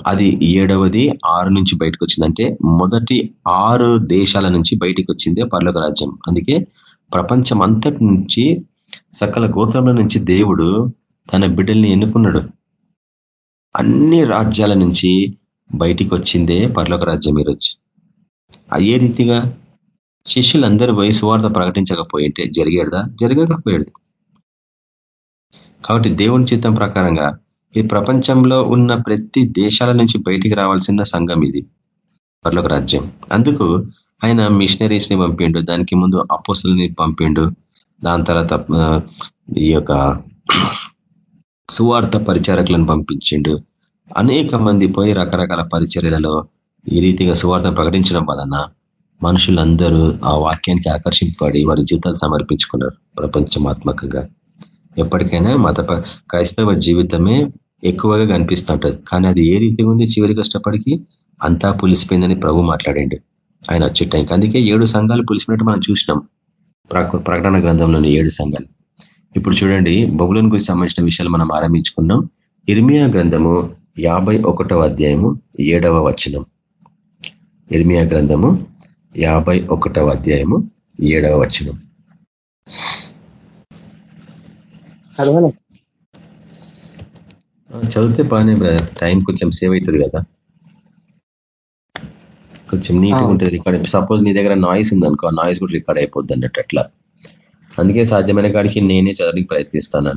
అది ఏడవది ఆరు నుంచి బయటకు వచ్చిందంటే మొదటి ఆరు దేశాల నుంచి బయటకు వచ్చిందే పర్లోక రాజ్యం. అందుకే ప్రపంచం అంతటి నుంచి సకల గోత్రముల నుంచి దేవుడు తన బిడ్డల్ని ఎన్నుకున్నాడు. అన్ని రాజ్యాల నుంచి బయటికి వచ్చిందే పర్లోక రాజ్యం ఈరోజు. అయ్యే రీతిగా శిష్యులందరూ పోయి సువార్త ప్రకటించకపోయింటే జరిగేదా? జరగకపోయేది. కాబట్టి దేవుని చిత్తం ప్రకారంగా ఈ ప్రపంచంలో ఉన్న ప్రతి దేశాల నుంచి బయటికి రావాల్సిన సంఘం ఇది. పర్లోక రాజ్యం. అందుకు ఆయన మిషనరీస్ని పంపిండు దానికి ముందు అపోసల్ని పంపిండు దాని తర్వాత ఈ యొక్క సువార్త పరిచారకులను పంపించిండు. అనేక మంది పోయి రకరకాల పరిచర్యలలో ఈ రీతిగా సువార్థం ప్రకటించడం వలన మనుషులందరూ ఆ వాక్యానికి ఆకర్షింపబడి వారి జీవితాలు సమర్పించుకున్నారు ప్రపంచమాత్మకంగా. ఎప్పటికైనా మత క్రైస్తవ జీవితమే ఎక్కువగా కనిపిస్తుంటది. కానీ అది ఏ రీతి ఉంది చివరికి కష్టపడికి? అంతా పులిసిపోయిందని ప్రభు మాట్లాడండి. ఆయన వచ్చే టైంకి. అందుకే ఏడు సంఘాలు పులిసిపోయినట్టు మనం చూసినాం. ప్రకటన గ్రంథంలోని ఏడు సంఘాలు. ఇప్పుడు చూడండి బబులను గురించి సంబంధించిన విషయాలు మనం ఆరంభించుకున్నాం. ఇర్మియా గ్రంథము యాభై అధ్యాయము ఏడవ వచనం. ఇర్మియా గ్రంథము యాభై అధ్యాయము ఏడవ వచనం. చదివితే బాగానే బ్రదర్ టైం కొంచెం సేవ్ అవుతుంది కదా. కొంచెం నీట్గా ఉంటుంది రికార్డ్ సపోజ్ నీ దగ్గర నాయిస్ ఉందనుకో నాయిస్ కూడా రికార్డ్ అయిపోద్ది అన్నట్టు అట్లా. అందుకే సాధ్యమైన కాడికి నేనే చదవడానికి ప్రయత్నిస్తాను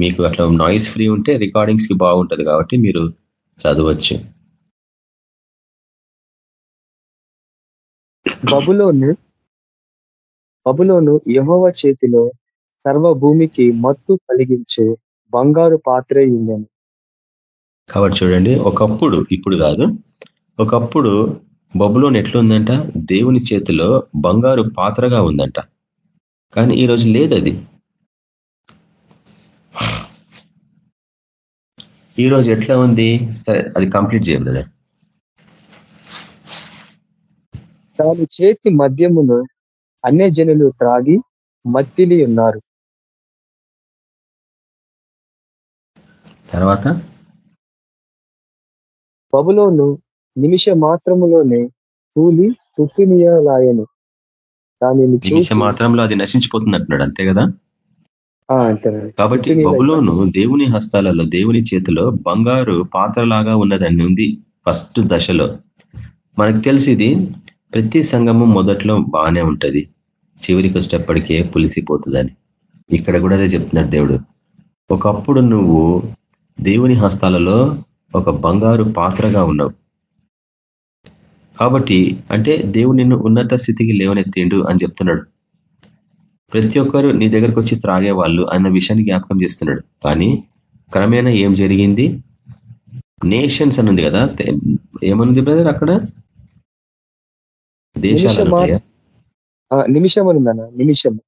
మీకు అట్లా నాయిస్ ఫ్రీ ఉంటే రికార్డింగ్స్కి బాగుంటది కాబట్టి మీరు చదవచ్చు. బబులోను బబులోను యహోవ చేతిలో సర్వ భూమికి మత్తు కలిగించే బంగారు పాత్రే ఉందని కాబట్టి చూడండి ఒకప్పుడు ఇప్పుడు కాదు ఒకప్పుడు బబులోన్ ఎట్లుందంట? దేవుని చేతిలో బంగారు పాత్రగా ఉందంట. కానీ ఈరోజు లేదు అది ఈరోజు ఎట్లా ఉంది? సరే అది కంప్లీట్ చేయం బ్రదర్. దాని చేతి మద్యమును అన్య జనులు త్రాగి మత్తిలి ఉన్నారు. తర్వాత? బబులోను నిమిష మాత్రములోనే కూలి తుఫినియలాయను. దానిని నిమిష మాత్రంలో అది నశించిపోతున్నట్టున్నాడు అంతే కదా? కాబట్టి బబులోను దేవుని హస్తాలలో దేవుని చేతిలో బంగారు పాత్రలాగా ఉన్నదని ఉంది ఫస్ట్ దశలో. మనకు తెలిసింది ప్రతి సంఘము మొదట్లో బాగానే ఉంటది. చివరికి వచ్చేటప్పటికే పులిసిపోతుందని. ఇక్కడ కూడా అదే చెప్తున్నాడు దేవుడు. ఒకప్పుడు నువ్వు దేవుని హస్తాలలో ఒక బంగారు పాత్రగా ఉన్నావు కాబట్టి అంటే దేవుడు నిన్ను ఉన్నత స్థితికి లేవనెత్తిండు అని చెప్తున్నాడు. ప్రతి ఒక్కరు నీ దగ్గరకు వచ్చి త్రాగే వాళ్ళు అన్న విషయాన్ని జ్ఞాపకం చేస్తున్నాడు. కానీ క్రమేణా ఏం జరిగింది? నేషన్స్ అని ఉంది కదా ఏమనుంది బ్రదర్ అక్కడ? దేశాలు నిమిషం నిమిషం.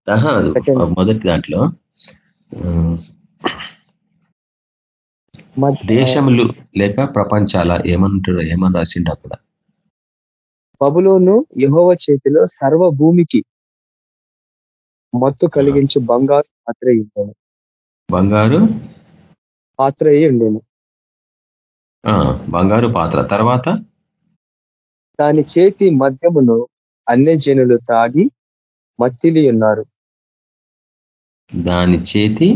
మొదటి దాంట్లో. దేశములు లేక ప్రపంచాల ఏమంటారు ఏమని రాసిండు అక్కడ బబులోను యహోవ చేతిలో సర్వ భూమికి మత్తు కలిగించి బంగారు పాత్ర ఉండేను. బంగారు? పాత్ర ఉండేను. బంగారు పాత్ర. తర్వాత? దాని చేతి మద్యమును అన్ని జనులు తాగి మత్తిలి ఉన్నారు. దాని చేతి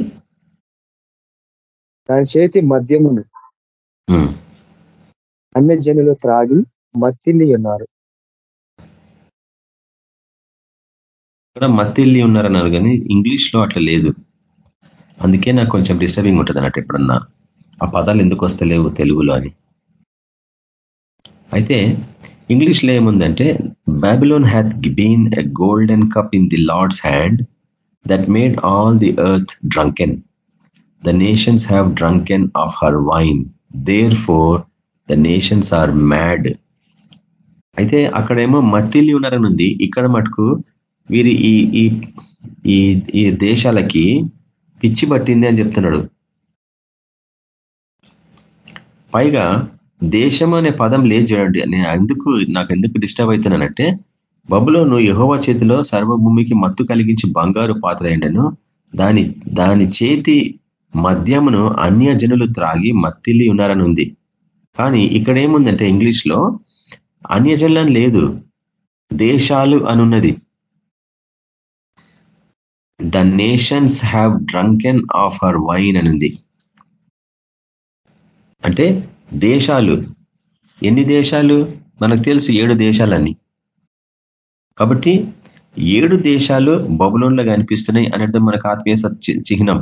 దాని చేతి మద్యమును. అన్ని జనులు త్రాగి మత్తిల్లి ఉన్నారు. ఇక్కడ మత్తిల్లి ఉన్నారన్నారు కానీ ఇంగ్లీష్లో అట్లా లేదు. అందుకే నాకు కొంచెం డిస్టర్బింగ్ ఉంటుంది అన్నట్టు ఎప్పుడన్నా. ఆ పదాలు ఎందుకు వస్తలేవు తెలుగులో అని. అయితే ఇంగ్లీష్లో ఏముందంటే Babylon hath been a golden cup in the Lord's hand that made all the earth drunken the nations have drunken of her wine therefore the nations are mad అయితే అక్కడేమో మత్తిల్లి ఉన్నారని ఉంది ఇక్కడ మటుకు వీరి ఈ ఈ దేశాలకి పిచ్చి పట్టింది అని చెప్తున్నాడు. పైగా దేశం అనే పదం లేదు చూడండి. నేను ఎందుకు నాకు ఎందుకు డిస్టర్బ్ అవుతున్నానంటే బబులోను యహోవా చేతిలో సర్వభూమికి మత్తు కలిగించి బంగారు పాత్ర ఏంటను దాని దాని చేతి మద్యమును అన్య జనులు త్రాగి మత్తిల్లి ఉన్నారని ఉంది కానీ ఇక్కడ ఏముందంటే ఇంగ్లీష్లో అన్యజనులని లేదు దేశాలు అనున్నది. The nations have drunken of her wine అనుంది. అంటే దేశాలు. ఎన్ని దేశాలు? మనకు తెలుసు ఏడు దేశాలని కాబట్టి ఏడు దేశాలు బబులోన్లో కనిపిస్తున్నాయి అనేది మనకు ఆత్మీయ చిహ్నం.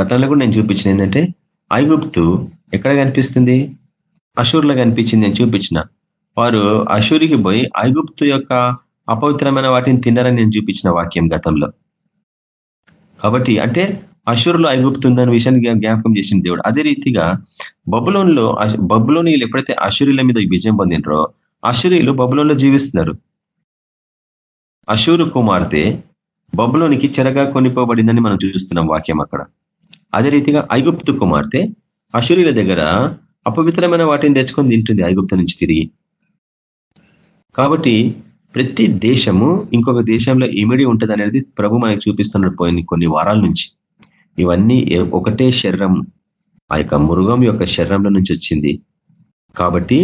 గతంలో కూడా నేను చూపించిన ఏంటంటే ఐగుప్తు ఎక్కడ కనిపిస్తుంది? అషూర్లో కనిపించింది నేను చూపించిన. వారు అషూరికి పోయి ఐగుప్తు యొక్క అపవిత్రమైన వాటిని తిన్నారని నేను చూపించిన వాక్యం గతంలో. కాబట్టి అంటే అషూర్లో ఐగుప్తు ఉందన్న విషయాన్ని జ్ఞాపకం చేసిన దేవుడు. అదే రీతిగా బబులోన్లో బబులోనీలు ఎప్పుడైతే అషురీల మీద విజయం పొందినరో అషురీలు బబులోన్లో జీవిస్తున్నారు. అషూరు కుమార్తె బబులోనికి చెరగా కొనిపోబడిందని మనం చూస్తున్నాం వాక్యం అక్కడ. అదే రీతిగా ఐగుప్తు కుమార్తె అషురీల దగ్గర అపవిత్రమైన వాటిని తెచ్చుకొని తింటుంది ఐగుప్తు నుంచి తిరిగి. కాబట్టి ప్రతి దేశము ఇంకొక దేశంలో ఇమిడి ఉంటుంది అనేది ప్రభు మనకి చూపిస్తున్నాడు పోయిన కొన్ని వారాల నుంచి. ఇవన్నీ ఒకటే శరీరం ఆ యొక్క మృగం యొక్క శరీరంలో నుంచి వచ్చింది. కాబట్టి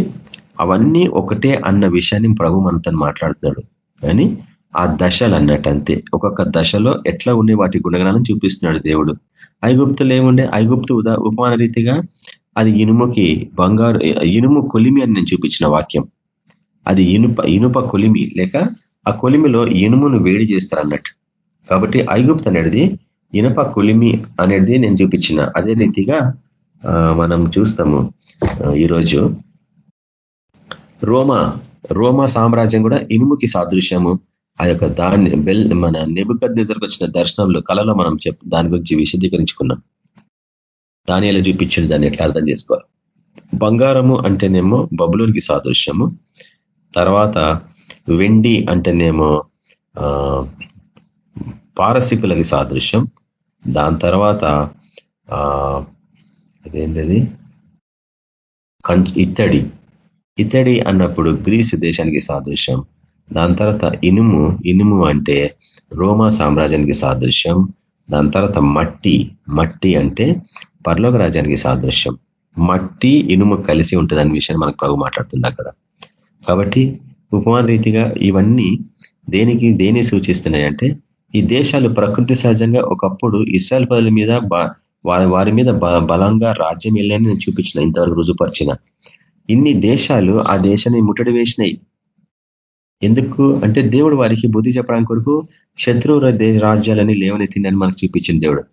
అవన్నీ ఒకటే అన్న విషయాన్ని ప్రభు మనతో మాట్లాడుతున్నాడు. కానీ ఆ దశలు అన్నట్టు అంతే ఒక్కొక్క దశలో ఎట్లా ఉండే వాటి గుణగణాలను చూపిస్తున్నాడు దేవుడు. ఐగుప్తులు ఏముండే? ఐగుప్తు ఉదా ఉపమాన రీతిగా అది ఇనుముకి బంగారు ఇనుము కొలిమి అని నేను చూపించిన వాక్యం. అది ఇనుప ఇనుప కొలిమి. లేక ఆ కొలిమిలో ఇనుమును వేడి చేస్తారు అన్నట్టు. కాబట్టి ఐగుప్తు అనేది ఇనుప కొలిమి అనేది నేను చూపించిన. అదే రీతిగా మనం చూస్తాము ఈరోజు. రోమా రోమా సామ్రాజ్యం కూడా ఇనుముకి సాదృశ్యము. ఆ యొక్క దాన్ని బెల్ మన నెబుకద్ నిజరకు వచ్చిన దర్శనంలో కళలో మనం చెప్ దాని గురించి విశదీకరించుకున్నాం. దాని ఎలా చూపించింది దాన్ని ఎట్లా అర్థం చేసుకోవాలి? బంగారము అంటేనేమో బబులోనికి సాదృశ్యము. తర్వాత వెండి అంటేనేమో పారసికులకి సాదృశ్యం. దాని తర్వాత అదేంటది? ఇత్తడి. ఇత్తడి అన్నప్పుడు గ్రీసు దేశానికి సాదృశ్యం. దాని తర్వాత ఇనుము. ఇనుము అంటే రోమా సామ్రాజ్యానికి సాదృశ్యం. దాని తర్వాత మట్టి. మట్టి అంటే పర్లోక రాజ్యానికి సాదృశ్యం. మట్టి ఇనుము కలిసి ఉంటుంది అనే విషయాన్ని మనకు ప్రభు మాట్లాడుతుంది అక్కడ. కాబట్టి ఉపమాన రీతిగా ఇవన్నీ దేనికి దేని సూచిస్తున్నాయి అంటే ఈ దేశాలు ప్రకృతి సహజంగా ఒకప్పుడు ఇస్రాయల్ పదుల మీద వారి వారి మీద బలంగా రాజ్యం వెళ్ళని నేను చూపించిన ఇంతవరకు రుజుపరిచిన ఇన్ని దేశాలు ఆ దేశాన్ని ముట్టడి వేసినాయి. ఎందుకు? అంటే దేవుడు వారికి బుద్ధి చెప్పడానికి కొరకు శత్రు రాజ్యాలని లేవనెత్తిందని మనకు చూపించిన దేవుడు.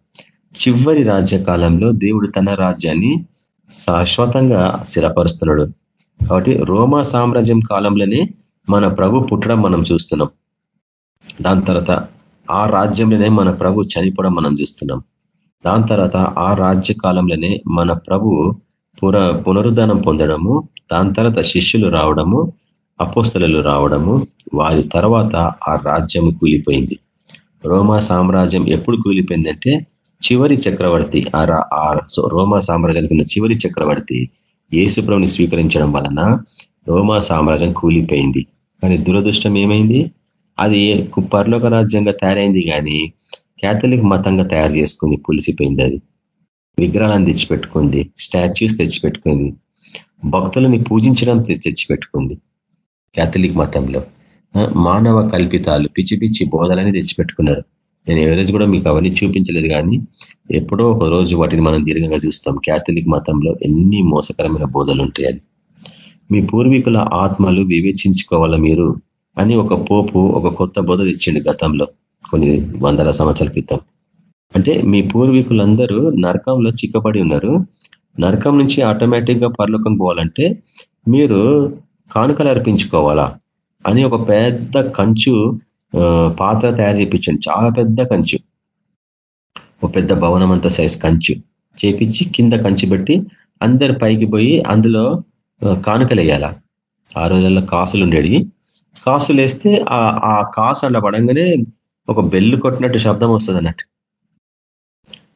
చివరి రాజ్య కాలంలో దేవుడు తన రాజ్యాన్ని శాశ్వతంగా స్థిరపరుస్తున్నాడు. కాబట్టి రోమా సామ్రాజ్యం కాలంలోనే మన ప్రభు పుట్టడం మనం చూస్తున్నాం. దాని తర్వాత ఆ రాజ్యంలోనే మన ప్రభు చనిపోవడం మనం చూస్తున్నాం. దాని తర్వాత ఆ రాజ్య కాలంలోనే మన ప్రభు పునరుద్ధానం పొందడము దాని తర్వాత శిష్యులు రావడము అపోస్తలలు రావడము వారి తర్వాత ఆ రాజ్యం కూలిపోయింది. రోమా సామ్రాజ్యం ఎప్పుడు కూలిపోయిందంటే చివరి చక్రవర్తి ఆ రోమా సామ్రాజ్యానికి ఉన్న చివరి చక్రవర్తి ఏసుప్రభుని స్వీకరించడం వలన రోమా సామ్రాజ్యం కూలిపోయింది. కానీ దురదృష్టం ఏమైంది? అది పర్లోక రాజ్యంగా తయారైంది కానీ క్యాథలిక్ మతంగా తయారు చేసుకుంది పులిసిపోయింది అది. విగ్రహాలను తెచ్చిపెట్టుకుంది స్టాచ్యూస్ తెచ్చిపెట్టుకుంది భక్తులని పూజించడం తెచ్చిపెట్టుకుంది. క్యాథలిక్ మతంలో. మానవ కల్పితాలు పిచ్చి పిచ్చి బోధలని తెచ్చిపెట్టుకున్నారు. నేను ఏ రోజు కూడా మీకు అవన్నీ చూపించలేదు కానీ ఎప్పుడో ఒక రోజు వాటిని మనం దీర్ఘంగా చూస్తాం. క్యాథలిక్ మతంలో ఎన్ని మోసకరమైన బోధలు ఉంటాయని మీ పూర్వీకుల ఆత్మలు వివేచించుకోవాల మీరు అని ఒక పోపు ఒక కొత్త బోధ తెచ్చిండు గతంలో కొన్ని వందల సంవత్సరాల క్రితం. అంటే మీ పూర్వీకులందరూ నరకంలో చిక్కబడి ఉన్నారు. నరకం నుంచి ఆటోమేటిక్గా పరలోకం పోవాలంటే మీరు కానుకలు అర్పించుకోవాలా అని ఒక పెద్ద కంచు పాత్ర తయారు చేయించండి చాలా పెద్ద కంచు. ఒక పెద్ద భవనం అంత సైజ్ కంచు చేపించి కింద కంచి పెట్టి అందరు పైకి పోయి అందులో కానుకలు వేయాల ఆ రోజుల్లో కాసులు ఉండేవి. కాసులు వేస్తే ఆ కాసు అలా పడంగానే ఒక బెల్లు కొట్టినట్టు శబ్దం వస్తుంది అన్నట్టు.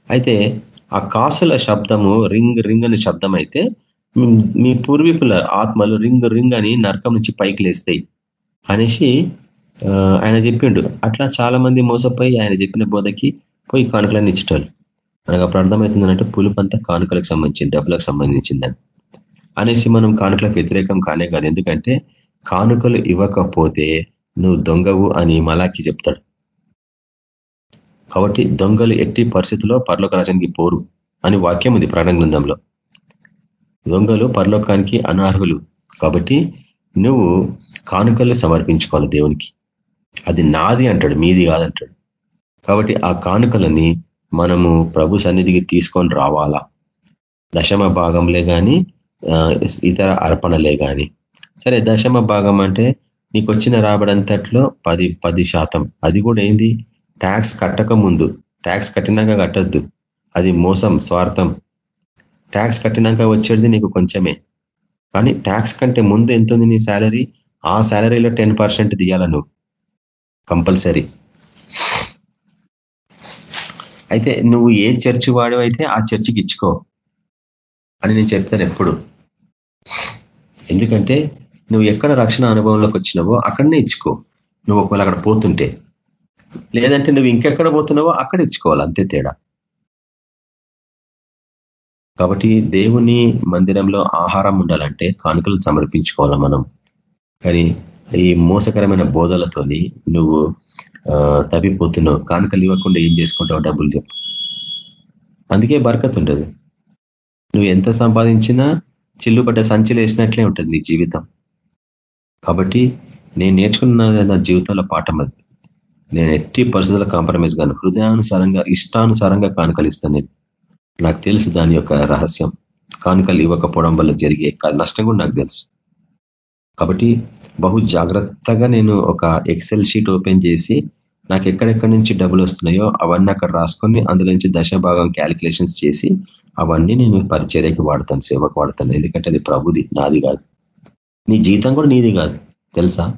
అయితే ఆ కాసుల శబ్దము రింగ్ రింగ్ అనే శబ్దం అయితే మీ పూర్వీకుల ఆత్మలు రింగ్ రింగ్ అని నరకం నుంచి పైకి లేస్తాయి అనేసి ఆయన చెప్పిండు. అట్లా చాలా మంది మోసపోయి ఆయన చెప్పిన బోధకి పోయి కానుకలన్నీ ఇచ్చేటోళ్ళు. మనకు అప్పుడు అర్థమవుతుందంటే పులుపు అంతా కానుకలకు సంబంధించింది డబ్బులకు సంబంధించిందని. అనేసి మనం కానుకలకు వ్యతిరేకం కానే కాదు. ఎందుకంటే కానుకలు ఇవ్వకపోతే నువ్వు దొంగవు అని మలాకి చెప్తాడు. కాబట్టి దొంగలు ఎట్టి పరిస్థితిలో పర్లోక రాజానికి పోరు అని వాక్యం ఉంది ప్రాణ గ్రంథంలో. దొంగలు పరలోకానికి అనర్హులు. కాబట్టి నువ్వు కానుకలు సమర్పించుకోవాలి దేవునికి. అది నాది అంటాడు మీది కాదంటాడు. కాబట్టి ఆ కానుకలని మనము ప్రభు సన్నిధికి తీసుకొని రావాలా? దశమ భాగంలే కానీ ఇతర అర్పణలే కానీ సరే దశమ భాగం అంటే నీకు వచ్చిన రాబడంతట్లో పది పది శాతం. అది కూడా ఏంది? ట్యాక్స్ కట్టక ముందు ట్యాక్స్ కట్టినాక కట్టద్దు. అది మోసం స్వార్థం. ట్యాక్స్ కట్టినాక వచ్చేది నీకు కొంచెమే. కానీ ట్యాక్స్ కంటే ముందు ఎంత ఉంది నీ శాలరీ ఆ శాలరీలో టెన్ పర్సెంట్ తీయాల నువ్వు. కంపల్సరీ అయితే నువ్వు ఏ చర్చి వాడు అయితే ఆ చర్చికి ఇచ్చుకో. అని నేను చెప్తాను ఎప్పుడు. ఎందుకంటే నువ్వు ఎక్కడ రక్షణ అనుభవంలోకి వచ్చినావో అక్కడనే ఇచ్చుకో. నువ్వు ఒకవేళ అక్కడ పోతుంటే. లేదంటే నువ్వు ఇంకెక్కడ పోతున్నావో అక్కడ ఇచ్చుకోవాలి అంతే తేడా. కాబట్టి దేవుని మందిరంలో ఆహారం ఉండాలంటే కానుకలు సమర్పించుకోవాలి మనం. కానీ ఈ మోసకరమైన బోధలతోని నువ్వు తప్పిపోతున్నావు కానుకలు ఇవ్వకుండా ఏం చేసుకుంటావు? డబ్బులు చెప్పు అందుకే బరకత్ ఉండదు. నువ్వు ఎంత సంపాదించినా చిల్లుబడ్డ సంచిలు వేసినట్లే ఉంటుంది నీ జీవితం. కాబట్టి నేను నేర్చుకున్న నా జీవితంలో పాఠం అది. నేను ఎట్టి పరిస్థితుల్లో కాంప్రమైజ్ కాను హృదయానుసారంగా ఇష్టానుసారంగా కానుకలు ఇస్తాను నేను. నాకు తెలుసు దాని యొక్క రహస్యం. కానుకలు ఇవ్వకపోవడం వల్ల జరిగే నష్టం కూడా నాకు తెలుసు. కాబట్టి బహు జాగ్రత్తగా నేను ఒక ఎక్సెల్ షీట్ ఓపెన్ చేసి నాకు ఎక్కడెక్కడి నుంచి డబ్బులు వస్తున్నాయో అవన్నీ అక్కడ రాసుకొని అందులో నుంచి దశ భాగం క్యాలిక్యులేషన్స్ చేసి అవన్నీ నేను పరిచర్యకి వాడతాను సేవకు వాడతాను. ఎందుకంటే అది ప్రభుది నాది కాదు. నీ జీతం కూడా నీది కాదు తెలుసా?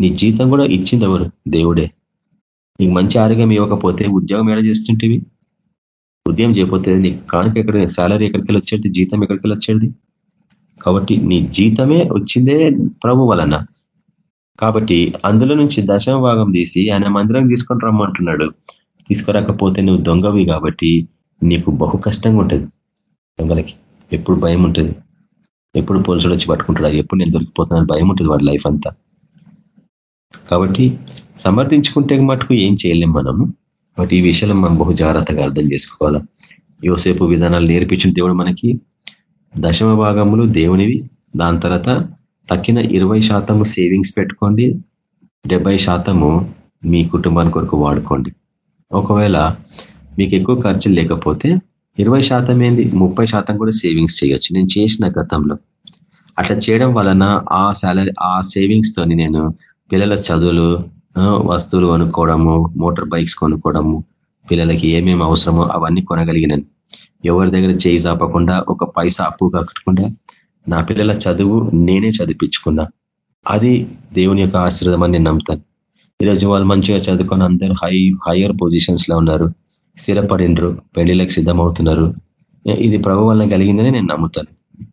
నీ జీతం కూడా ఇచ్చింది ఎవరు? దేవుడే. నీకు మంచి ఆరోగ్యం ఇవ్వకపోతే ఉద్యోగం ఎడ చేస్తుంటేవి? ఉదయం చేయకపోతే నీకు కానుక ఎక్కడ శాలరీ ఎక్కడికి వచ్చేది? జీతం ఎక్కడికి వచ్చేది? కాబట్టి నీ జీతమే వచ్చిందే ప్రభు వలన. కాబట్టి అందులో నుంచి దశమ భాగం తీసి ఆయన మందిరం తీసుకొని రమ్మంటున్నాడు. తీసుకురాకపోతే నువ్వు దొంగవి కాబట్టి నీకు బహు కష్టంగా ఉంటుంది. దొంగలకి ఎప్పుడు భయం ఉంటుంది. ఎప్పుడు పోలీసులు వచ్చి పట్టుకుంటాడా ఎప్పుడు నేను దొరికిపోతున్నాను భయం ఉంటుంది వాడి లైఫ్ అంతా. కాబట్టి సమర్థించుకుంటే మటుకు ఏం చేయలేం మనము కాబట్టి ఈ విషయంలో మనం బహు జాగ్రత్తగా అర్థం చేసుకోవాలా? యోసేపు విధానాలు నేర్పించిన దేవుడు మనకి. దశమ భాగములు దేవునివి. దాని తర్వాత తక్కిన ఇరవై శాతము సేవింగ్స్ పెట్టుకోండి. డెబ్బై శాతము మీ కుటుంబానికి కొరకు వాడుకోండి. ఒకవేళ మీకు ఎక్కువ ఖర్చులు లేకపోతే ఇరవై శాతం ఏంది? ముప్పై శాతం కూడా సేవింగ్స్ చేయొచ్చు. నేను చేసిన గతంలో. అట్లా చేయడం వలన ఆ శాలరీ ఆ సేవింగ్స్ తోని నేను పిల్లల చదువులు వస్తువులు కొనుక్కోవడము మోటార్ బైక్స్ కొనుక్కోవడము పిల్లలకి ఏమేమి అవసరమో అవన్నీ కొనగలిగినాను. ఎవరి దగ్గర చేయి చాపకుండా ఒక పైసా అప్పు కట్టకుండా నా పిల్లల చదువు నేనే చదివించుకున్నా. అది దేవుని యొక్క ఆశీర్వాదం అని నేను నమ్ముతాను. ఈరోజు వాళ్ళు మంచిగా చదువుకొని అందరూ హై హయ్యర్ పొజిషన్స్లో ఉన్నారు. స్థిరపడినరు పెళ్ళిలకు సిద్ధమవుతున్నారు. ఇది ప్రభు వలన కలిగిందని నేను నమ్ముతాను.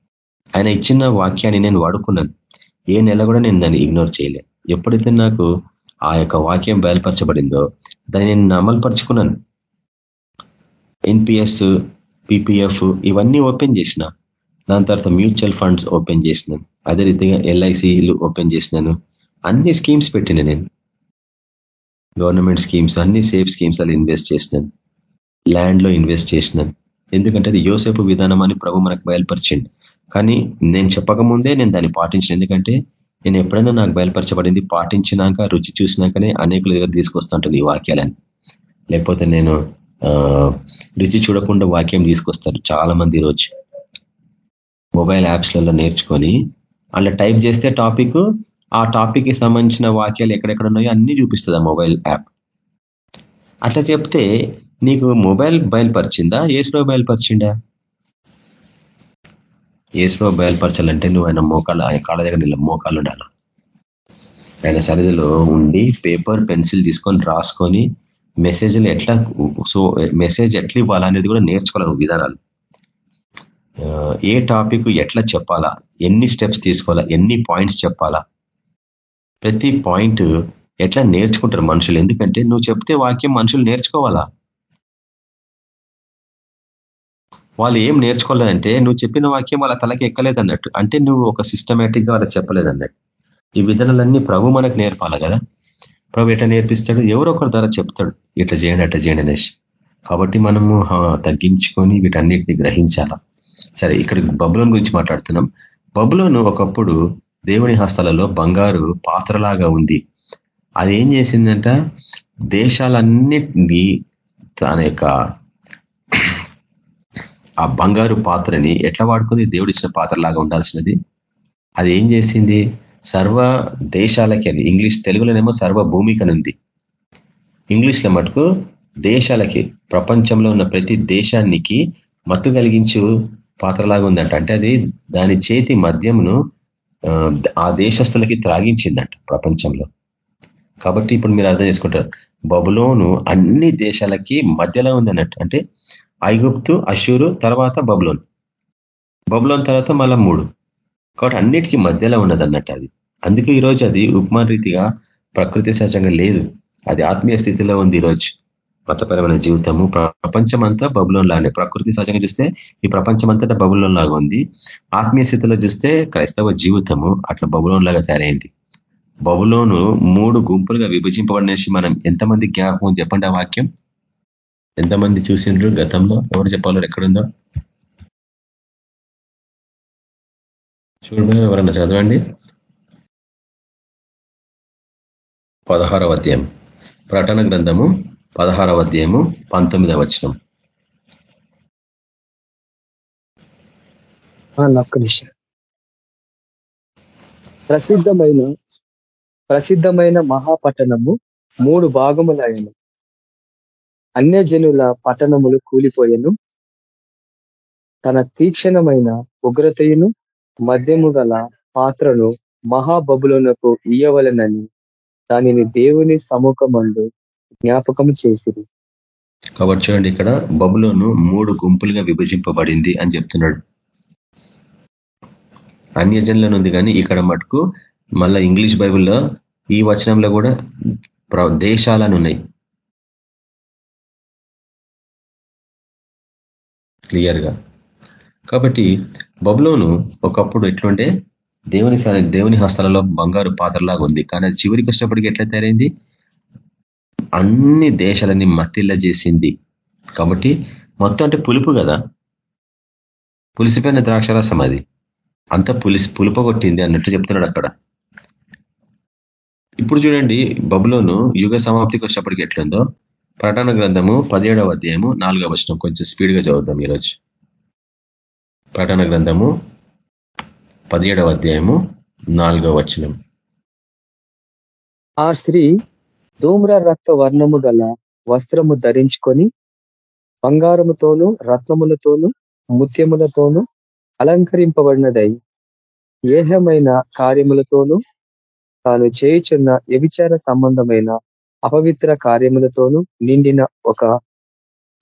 ఆయన ఇచ్చిన వాక్యాన్ని నేను వాడుకున్నాను. ఏ నెల కూడా నేను దాన్ని ఇగ్నోర్ చేయలే. ఎప్పుడైతే నాకు ఆ యొక్క వాక్యం బయలుపరచబడిందో దాన్ని నేను అమలుపరుచుకున్నాను. ఎన్పిఎస్ పిపిఎఫ్ ఇవన్నీ ఓపెన్ చేసిన. దాని తర్వాత మ్యూచువల్ ఫండ్స్ ఓపెన్ చేసినాను అదే రీతిగా ఎల్ఐసిలు ఓపెన్ చేసినాను. అన్ని స్కీమ్స్ పెట్టిన నేను. గవర్నమెంట్ స్కీమ్స్ అన్ని సేఫ్ స్కీమ్స్ అలా ఇన్వెస్ట్ చేసినాను. ల్యాండ్లో ఇన్వెస్ట్ చేసినాను. ఎందుకంటే అది యోసేపు విధానం అని ప్రభు మనకు బయలుపరిచింది కానీ నేను చెప్పకముందే నేను దాన్ని పాటించిన. ఎందుకంటే నేను ఎప్పుడైనా నాకు బయలుపరచబడింది పాటించినాక రుచి చూసినాకనే అనేకుల దగ్గర తీసుకొస్తుంటాను ఈ వాక్యాలని. లేకపోతే నేను రుచి చూడకుండా వాక్యం తీసుకొస్తారు చాలా మంది రోజు. మొబైల్ యాప్స్లలో నేర్చుకొని అలా టైప్ చేస్తే టాపిక్ ఆ టాపిక్కి సంబంధించిన వాక్యాలు ఎక్కడెక్కడ ఉన్నాయో అన్ని చూపిస్తుంది ఆ మొబైల్ యాప్. అట్లా చెప్తే నీకు మొబైల్ బయలుపరిచిందా? ఏసులో బయలుపరిచిండా ఏసులో బయలుపరచాలంటే నువ్వు ఆయన మోకాలు ఆయన కాళ్ళ దగ్గర నిల్ల మోకాలు ఉండాలి? ఆయన సరిధిలో ఉండి పేపర్ పెన్సిల్ తీసుకొని రాసుకొని మెసేజ్లు ఎట్లా సో మెసేజ్ ఎట్లా ఇవ్వాలనేది కూడా నేర్చుకోవాలి విధానాలు. ఏ టాపిక్ ఎట్లా చెప్పాలా? ఎన్ని స్టెప్స్ తీసుకోవాలా? ఎన్ని పాయింట్స్ చెప్పాలా? ప్రతి పాయింట్ ఎట్లా నేర్చుకుంటారు మనుషులు? ఎందుకంటే నువ్వు చెప్తే వాక్యం మనుషులు నేర్చుకోవాలా? వాళ్ళు ఏం నేర్చుకోలేదంటే నువ్వు చెప్పిన వాక్యం వాళ్ళ తలకి ఎక్కలేదన్నట్టు. అంటే నువ్వు ఒక సిస్టమేటిక్గా వాళ్ళకి చెప్పలేదన్నట్టు. ఈ విధానాలన్నీ ప్రభు మనకు నేర్పాలి కదా. ప్రభు ఎట్లా నేర్పిస్తాడు? ఎవరో ఒకరి ద్వారా చెప్తాడు. ఇట్లా చేయండి అట్లా చేయండి అనేసి. కాబట్టి మనము తగ్గించుకొని వీటన్నిటిని గ్రహించాల. సరే ఇక్కడ బబులోన్ గురించి మాట్లాడుతున్నాం. బబులోను ఒకప్పుడు దేవుని హస్తాలలో బంగారు పాత్రలాగా ఉంది. అది ఏం చేసిందంట? దేశాలన్నిటినీ తన యొక్క ఆ బంగారు పాత్రని ఎట్లా వాడుకుంది? దేవుడిచ్చిన పాత్రలాగా ఉండాల్సినది. అది ఏం చేసింది? సర్వ దేశాలకి అని ఇంగ్లీష్ తెలుగులోనేమో సర్వ భూమికనుంది ఇంగ్లీష్లో మటుకు దేశాలకి ప్రపంచంలో ఉన్న ప్రతి దేశానికి మత్తు కలిగించు పాత్రలాగా ఉందంట. అంటే అది దాని చేతి మద్యంను ఆ దేశస్తులకి త్రాగించిందంట ప్రపంచంలో. కాబట్టి ఇప్పుడు మీరు అర్థం చేసుకుంటారు. బబులోను అన్ని దేశాలకి మధ్యలో ఉందన్నట్టు. అంటే ఐగుప్తు అషూరు తర్వాత బబులోన్. బబులోన్ తర్వాత మళ్ళా మూడు. కాబట్టి అన్నిటికీ మధ్యలో ఉన్నది అన్నట్టు అది. అందుకే ఈరోజు అది ఉపమాన రీతిగా ప్రకృతి సహజంగా లేదు. అది ఆత్మీయ స్థితిలో ఉంది ఈరోజు మతపరమైన జీవితము ప్రపంచం అంతా బబులోన్ లాగానే ప్రకృతి సహజంగా చూస్తే ఈ ప్రపంచం అంతటా బబులోన్ లాగా ఉంది. ఆత్మీయ స్థితిలో చూస్తే క్రైస్తవ జీవితము అట్లా బబులోన్ లాగా తయారైంది. బబులోను మూడు గుంపులుగా విభజింపబడినేసి మనం ఎంతమంది జ్ఞాపకం చెప్పండి ఆ వాక్యం? ఎంతమంది చూసిండ్రు? గతంలో ఎవరు చెప్పాలో ఎక్కడుందో? చూడమే ఎవరన్నా చదవండి. పదహారవ అధ్యాయం. ప్రకటన గ్రంథము పదహారవ అధ్యాయము పంతొమ్మిదవ వచనం. ప్రసిద్ధమైన ప్రసిద్ధమైన మహాపట్టణము మూడు భాగములైన అన్యజనుల పట్టణములు కూలిపోయెను. తన తీక్షణమైన ఉగ్రతయును మద్యము గల పాత్రను మహాబబులోనకు ఇయ్యవలనని దానిని దేవుని సముఖమందు జ్ఞాపకం చేసిరి. కాబట్టి చూడండి ఇక్కడ బబులోను మూడు గుంపులుగా విభజింపబడింది అని చెప్తున్నాడు. అన్యజనులను ఉంది కానీ ఇక్కడ మటుకు మళ్ళా ఇంగ్లీష్ బైబుల్లో ఈ వచనంలో కూడా దేశాలను ఉన్నాయి క్లియర్గా. కాబట్టి బబులోను ఒకప్పుడు ఎట్లుంటే దేవుని దేవుని హస్తాలలో బంగారు పాత్రలాగా ఉంది. కానీ అది చివరికి వచ్చినప్పటికీ ఎట్లా తయారైంది? అన్ని దేశాలని మత్తిల్ల చేసింది. కాబట్టి మొత్తం అంటే పులుపు కదా? పులిసిపోయిన ద్రాక్షరసం అది. అంత పులిసి పులుపగొట్టింది అన్నట్టు చెప్తున్నాడు అక్కడ. ఇప్పుడు చూడండి బబులోను యుగ సమాప్తికి వచ్చినప్పటికి ఎట్లుందో ప్రకటన గ్రంథము పదిహేడవ అధ్యాయము నాలుగవ వచనం. కొంచెం స్పీడ్గా చదువుదాం ఈరోజు. ప్రకటన గ్రంథము పదిహేడవ అధ్యాయము నాలుగవ వచనం. ఆ స్త్రీ ధూమ్ర రక్త వర్ణము గల వస్త్రము ధరించుకొని బంగారముతోనూ రత్నములతోనూ ముత్యములతోనూ అలంకరింపబడినదై ఏహమైన కార్యములతోనూ తాను చేయుచున్న వ్యభిచార సంబంధమైన అపవిత్ర కార్యములతోనూ నిండిన ఒక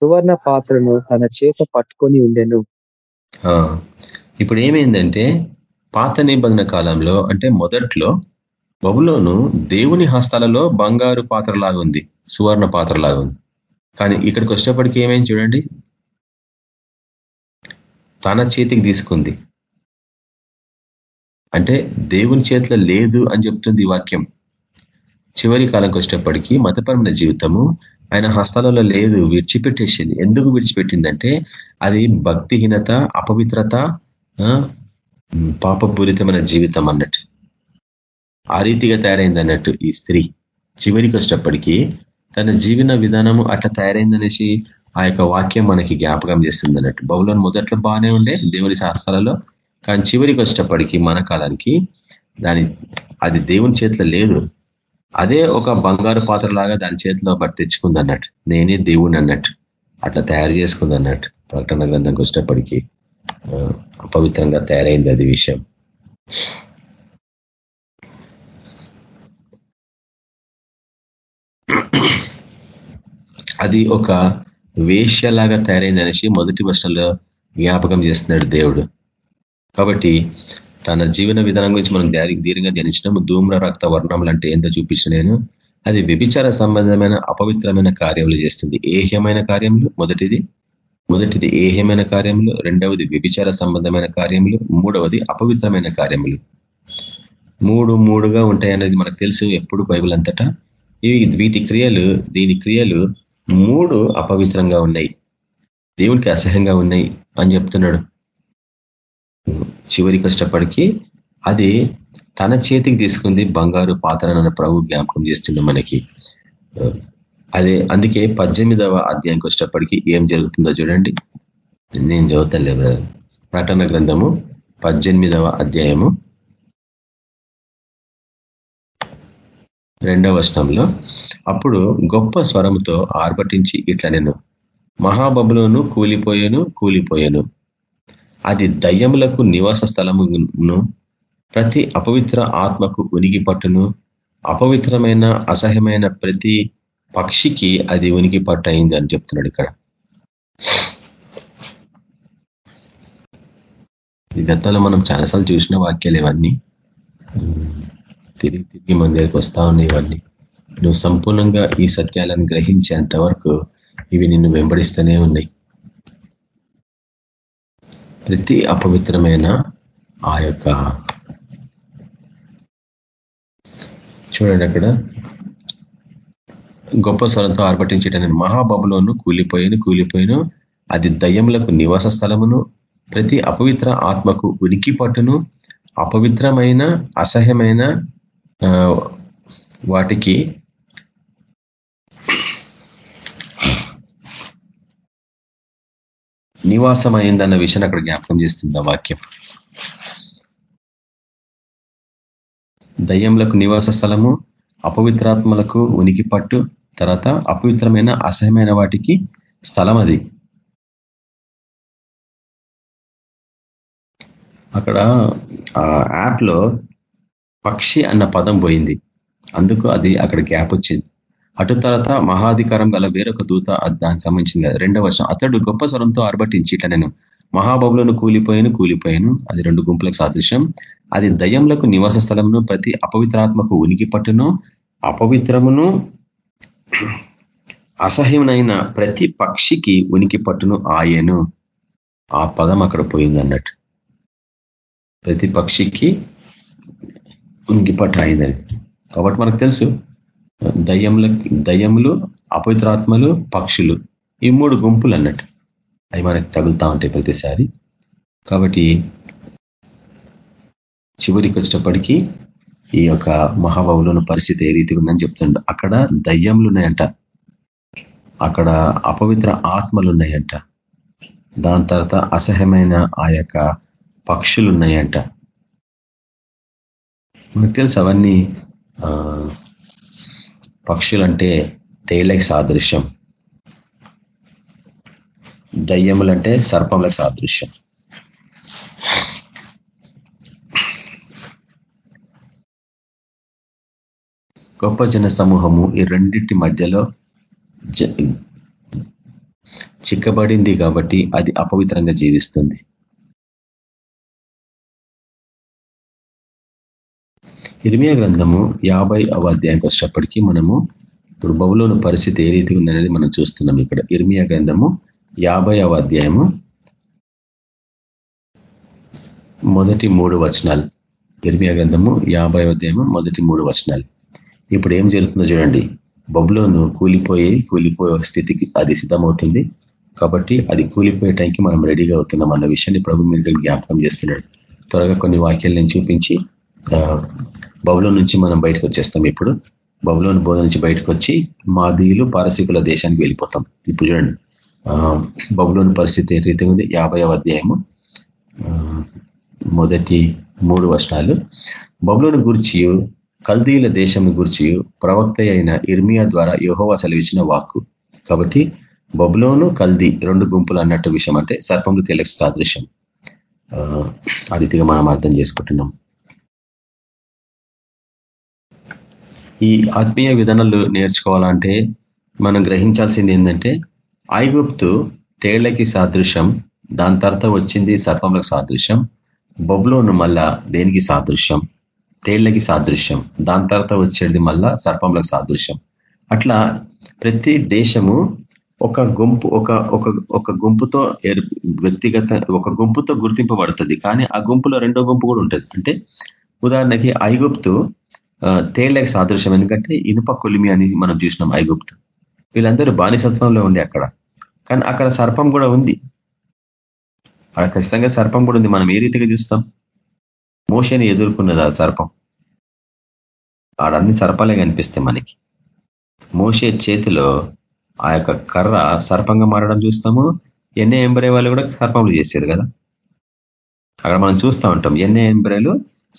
సువర్ణ పాత్రను తన చేత పట్టుకొని ఉండెను. ఇప్పుడు ఏమైందంటే పాత నిబంధన కాలంలో అంటే మొదట్లో బబులోను దేవుని హస్తాలలో బంగారు పాత్రలాగా ఉంది సువర్ణ పాత్రలాగా ఉంది. కానీ ఇక్కడికి వచ్చేటప్పటికి ఏమైంది చూడండి. తన చేతికి తీసుకుంది. అంటే దేవుని చేతిలో లేదు అని చెప్తుంది వాక్యం. చివరి కాలంకి వచ్చేటప్పటికీ మతపరమైన జీవితము ఆయన హస్తాలలో లేదు విడిచిపెట్టేసింది. ఎందుకు విడిచిపెట్టిందంటే అది భక్తిహీనత అపవిత్రత పాపపూరితమైన జీవితం అన్నట్టు. ఆ రీతిగా తయారైంది అన్నట్టు ఈ స్త్రీ చివరికి వచ్చేటప్పటికీ తన జీవన విధానము అట్లా తయారైందనేసి ఆ యొక్క వాక్యం మనకి జ్ఞాపకం చేస్తుంది అన్నట్టు. బహుళను మొదట్లో బాగానే ఉండే దేవుని శాస్త్రాలలో కానీ చివరికి వచ్చేటప్పటికి మన కాలానికి దాని అది దేవుని చేతిలో లేదు. అదే ఒక బంగారు పాత్ర లాగా దాని చేతిలో బట్టి తెచ్చుకుంది అన్నట్టు. నేనే దేవుని అన్నట్టు. అట్లా తయారు చేసుకుంది అన్నట్టు. ప్రకటన గ్రంథంకి వచ్చినప్పటికీ అపవిత్రంగా తయారైంది అది విషయం. అది ఒక వేష్యలాగా తయారైంది అనేసి మొదటి వర్షంలో జ్ఞాపకం చేస్తున్నాడు దేవుడు. కాబట్టి తన జీవన విధానం గురించి మనం దీర్ఘంగా ధ్యానించినాము ధూమ్ర రక్త వర్ణములు అంటే ఏందో చూపించిన నేను. అది వ్యభిచార సంబంధమైన అపవిత్రమైన కార్యములు చేస్తుంది. ఏహ్యమైన కార్యములు మొదటిది. మొదటిది ఏహ్యమైన కార్యములు రెండవది వ్యభిచార సంబంధమైన కార్యములు మూడవది అపవిత్రమైన కార్యములు. మూడు మూడుగా ఉంటాయనేది మనకు తెలుసు ఎప్పుడు బైబుల్ అంతటా. ఇవి వీటి క్రియలు దీని క్రియలు మూడు అపవిత్రంగా ఉన్నాయి. దేవునికి అసహ్యంగా ఉన్నాయి అని చెప్తున్నాడు. చివరి కష్టపడికి అది తన చేతికి తీసుకుంది బంగారు పాత్రనన్న ప్రభు జ్ఞాపకం చేస్తుండే మనకి. అదే అందుకే పద్దెనిమిదవ అధ్యాయంకి వచ్చేటప్పటికి ఏం జరుగుతుందో చూడండి. నేను చదువుతలేదు ప్రకటన గ్రంథము పద్దెనిమిదవ అధ్యాయము రెండవ వచనంలో అప్పుడు గొప్ప స్వరముతో ఆర్భటించి ఇట్లా నేను మహాబబులోను కూలిపోయాను కూలిపోయాను. అది దయ్యములకు నివాస స్థలమును ప్రతి అపవిత్ర ఆత్మకు ఉనికి పట్టును అపవిత్రమైన అసహ్యమైన ప్రతి పక్షికి అది ఉనికి పట్టు అయింది అని చెప్తున్నాడు ఇక్కడ. ఈ గతంలో మనం చాలాసార్లు చూసిన వాక్యాలు ఇవన్నీ. తిరిగి తిరిగి మన దగ్గరికి వస్తా ఉన్నాయి ఇవన్నీ. నువ్వు సంపూర్ణంగా ఈ సత్యాలను గ్రహించేంత వరకు ఇవి నిన్ను వెంబడిస్తూనే ఉన్నాయి. ప్రతి అపవిత్రమైన ఆ యొక్క చూడండి అక్కడ. గొప్ప స్వరంతో ఆర్భటించేటని మహాబబులోను కూలిపోయాను కూలిపోయాను. అది దయ్యములకు నివాస స్థలమును ప్రతి అపవిత్ర ఆత్మకు ఉనికి పట్టును. అపవిత్రమైన అసహ్యమైన వాటికి నివాసమైందన్న విషయాన్ని అక్కడ జ్ఞాపకం చేస్తుంది ఆ వాక్యం. దయ్యంలకు నివాస స్థలము అపవిత్రాత్మలకు ఉనికి పట్టు తర్వాత అపవిత్రమైన అసహ్యమైన వాటికి స్థలం అది. అక్కడ ఆ యాప్లో పక్షి అన్న పదం పోయింది. అందుకు అది అక్కడ గ్యాప్ వచ్చింది. అటు తర్వాత మహాధికారం గల వేరొక దూత దానికి సంబంధించింది. రెండవ వర్షం. అతడు గొప్ప స్వరంతో ఆర్భటించి ఇట్లా నేను మహాబబులను కూలిపోయాను కూలిపోయాను. అది రెండు గుంపులకు సాదృశ్యం. అది దయ్యంలకు నివాస స్థలమును ప్రతి అపవిత్రాత్మకు ఉనికి పట్టును అపవిత్రమును అసహ్యమునైన ప్రతి పక్షికి ఉనికి పట్టును ఆయను. ఆ పదం అక్కడ పోయింది అన్నట్టు. ప్రతి పక్షికి ఉనికి పట్టు అయిందని కాబట్టి మనకు తెలుసు దయ్యముల దయ్యములు అపవిత్రాత్మలు పక్షులు. ఈ మూడు గుంపులు అన్నట్టు అవి మనకు తగులుతా ఉంటాయి ప్రతిసారి. కాబట్టి చివరికి వచ్చేటప్పటికీ ఈ యొక్క మహాబాబులోని పరిస్థితి ఏ రీతిగా ఉందని చెప్తుండ. అక్కడ దయ్యములు ఉన్నాయంట. అక్కడ అపవిత్ర ఆత్మలు ఉన్నాయంట. దాని తర్వాత అసహ్యమైన ఆ యొక్క పక్షులు ఉన్నాయంట. మనకు తెలుసు అవన్నీ పక్షులంటే తేళ్ళకి సాదృశ్యం. దయ్యములంటే సర్పములకు సాదృశ్యం. గొప్ప జన సమూహము ఈ రెండింటి మధ్యలో చిక్కబడింది కాబట్టి అది అపవిత్రంగా జీవిస్తుంది. ఇర్మియా గ్రంథము యాభై అధ్యాయంకి వచ్చేటప్పటికీ మనము ఇప్పుడు బహులోని పరిస్థితి ఏ రీతిగా ఉందనేది మనం చూస్తున్నాం ఇక్కడ. ఇర్మియా గ్రంథము యాభై అధ్యాయము మొదటి మూడు వచనాలు. ఇర్మియా గ్రంథము యాభై అధ్యాయము మొదటి మూడు వచనాలు. ఇప్పుడు ఏం జరుగుతుందో చూడండి. బబులోను కూలిపోయి కూలిపోయే స్థితికి అది సిద్ధమవుతుంది. కాబట్టి అది కూలిపోయే టైంకి మనం రెడీగా అవుతున్నాం అన్న విషయాన్ని ప్రభు మీరు జ్ఞాపకం చేస్తున్నాడు. త్వరగా కొన్ని వాక్యాలు నేను చూపించి బబులో నుంచి మనం బయటకు వచ్చేస్తాం ఇప్పుడు. బబులోని బోధ నుంచి బయటకు వచ్చి మాదీయులు పారసీకుల దేశానికి వెళ్ళిపోతాం. ఇప్పుడు చూడండి బబులోని పరిస్థితి ఏ రీతి ఉంది? యాభై అధ్యాయము. మొదటి మూడు వర్షాలు బబులోని గురించి కల్దీల దేశం గురించి ప్రవక్త అయిన ఇర్మియా ద్వారా యోహోవా సెలవిచ్చిన వాక్కు. కాబట్టి బబులోను కల్దీ రెండు గుంపులు అన్నట్టు విషయం అంటే సర్పంలో తెలియ సాదృశ్యం. ఆ రీతిగా మనం అర్థం చేసుకుంటున్నాం. ఈ ఆత్మీయ విధానాలు నేర్చుకోవాలంటే మనం గ్రహించాల్సింది ఏంటంటే ఐగుప్తు తేళ్ళకి సాదృశ్యం దాని తర్వాత వచ్చింది సర్పంలకు సాదృశ్యం బొబ్లోను మళ్ళా దేనికి సాదృశ్యం? తేళ్ళకి సాదృశ్యం దాని తర్వాత వచ్చేది మళ్ళా సర్పంలకు సాదృశ్యం. అట్లా ప్రతి దేశము ఒక గుంపు ఒక ఒక ఒక గుంపుతో వ్యక్తిగత ఒక గుంపుతో గుర్తింపబడుతుంది. కానీ ఆ గుంపులో రెండో గుంపు కూడా ఉంటుంది. అంటే ఉదాహరణకి ఐగుప్తు తేళ్ళకు సాదృశ్యం. ఎందుకంటే ఇనుప కొలిమి అని మనం చూసినాం ఐగుప్తు. వీళ్ళందరూ బానిసత్వంలో ఉండే అక్కడ. కానీ అక్కడ సర్పం కూడా ఉంది. అక్కడ ఖచ్చితంగా సర్పం కూడా ఉంది. మనం ఏ రీతిగా చూస్తాం? మోషని ఎదుర్కొన్నది ఆ సర్పం. ఆడన్ని సర్పాలే కనిపిస్తాయి మనకి. మోసే చేతిలో ఆ యొక్క కర్ర సర్పంగా మారడం చూస్తాము. ఎన్నే ఎంబరే వాళ్ళు కూడా సర్పములు చేశారు కదా. అక్కడ మనం చూస్తూ ఉంటాం. ఎన్ని ఎంబరేలు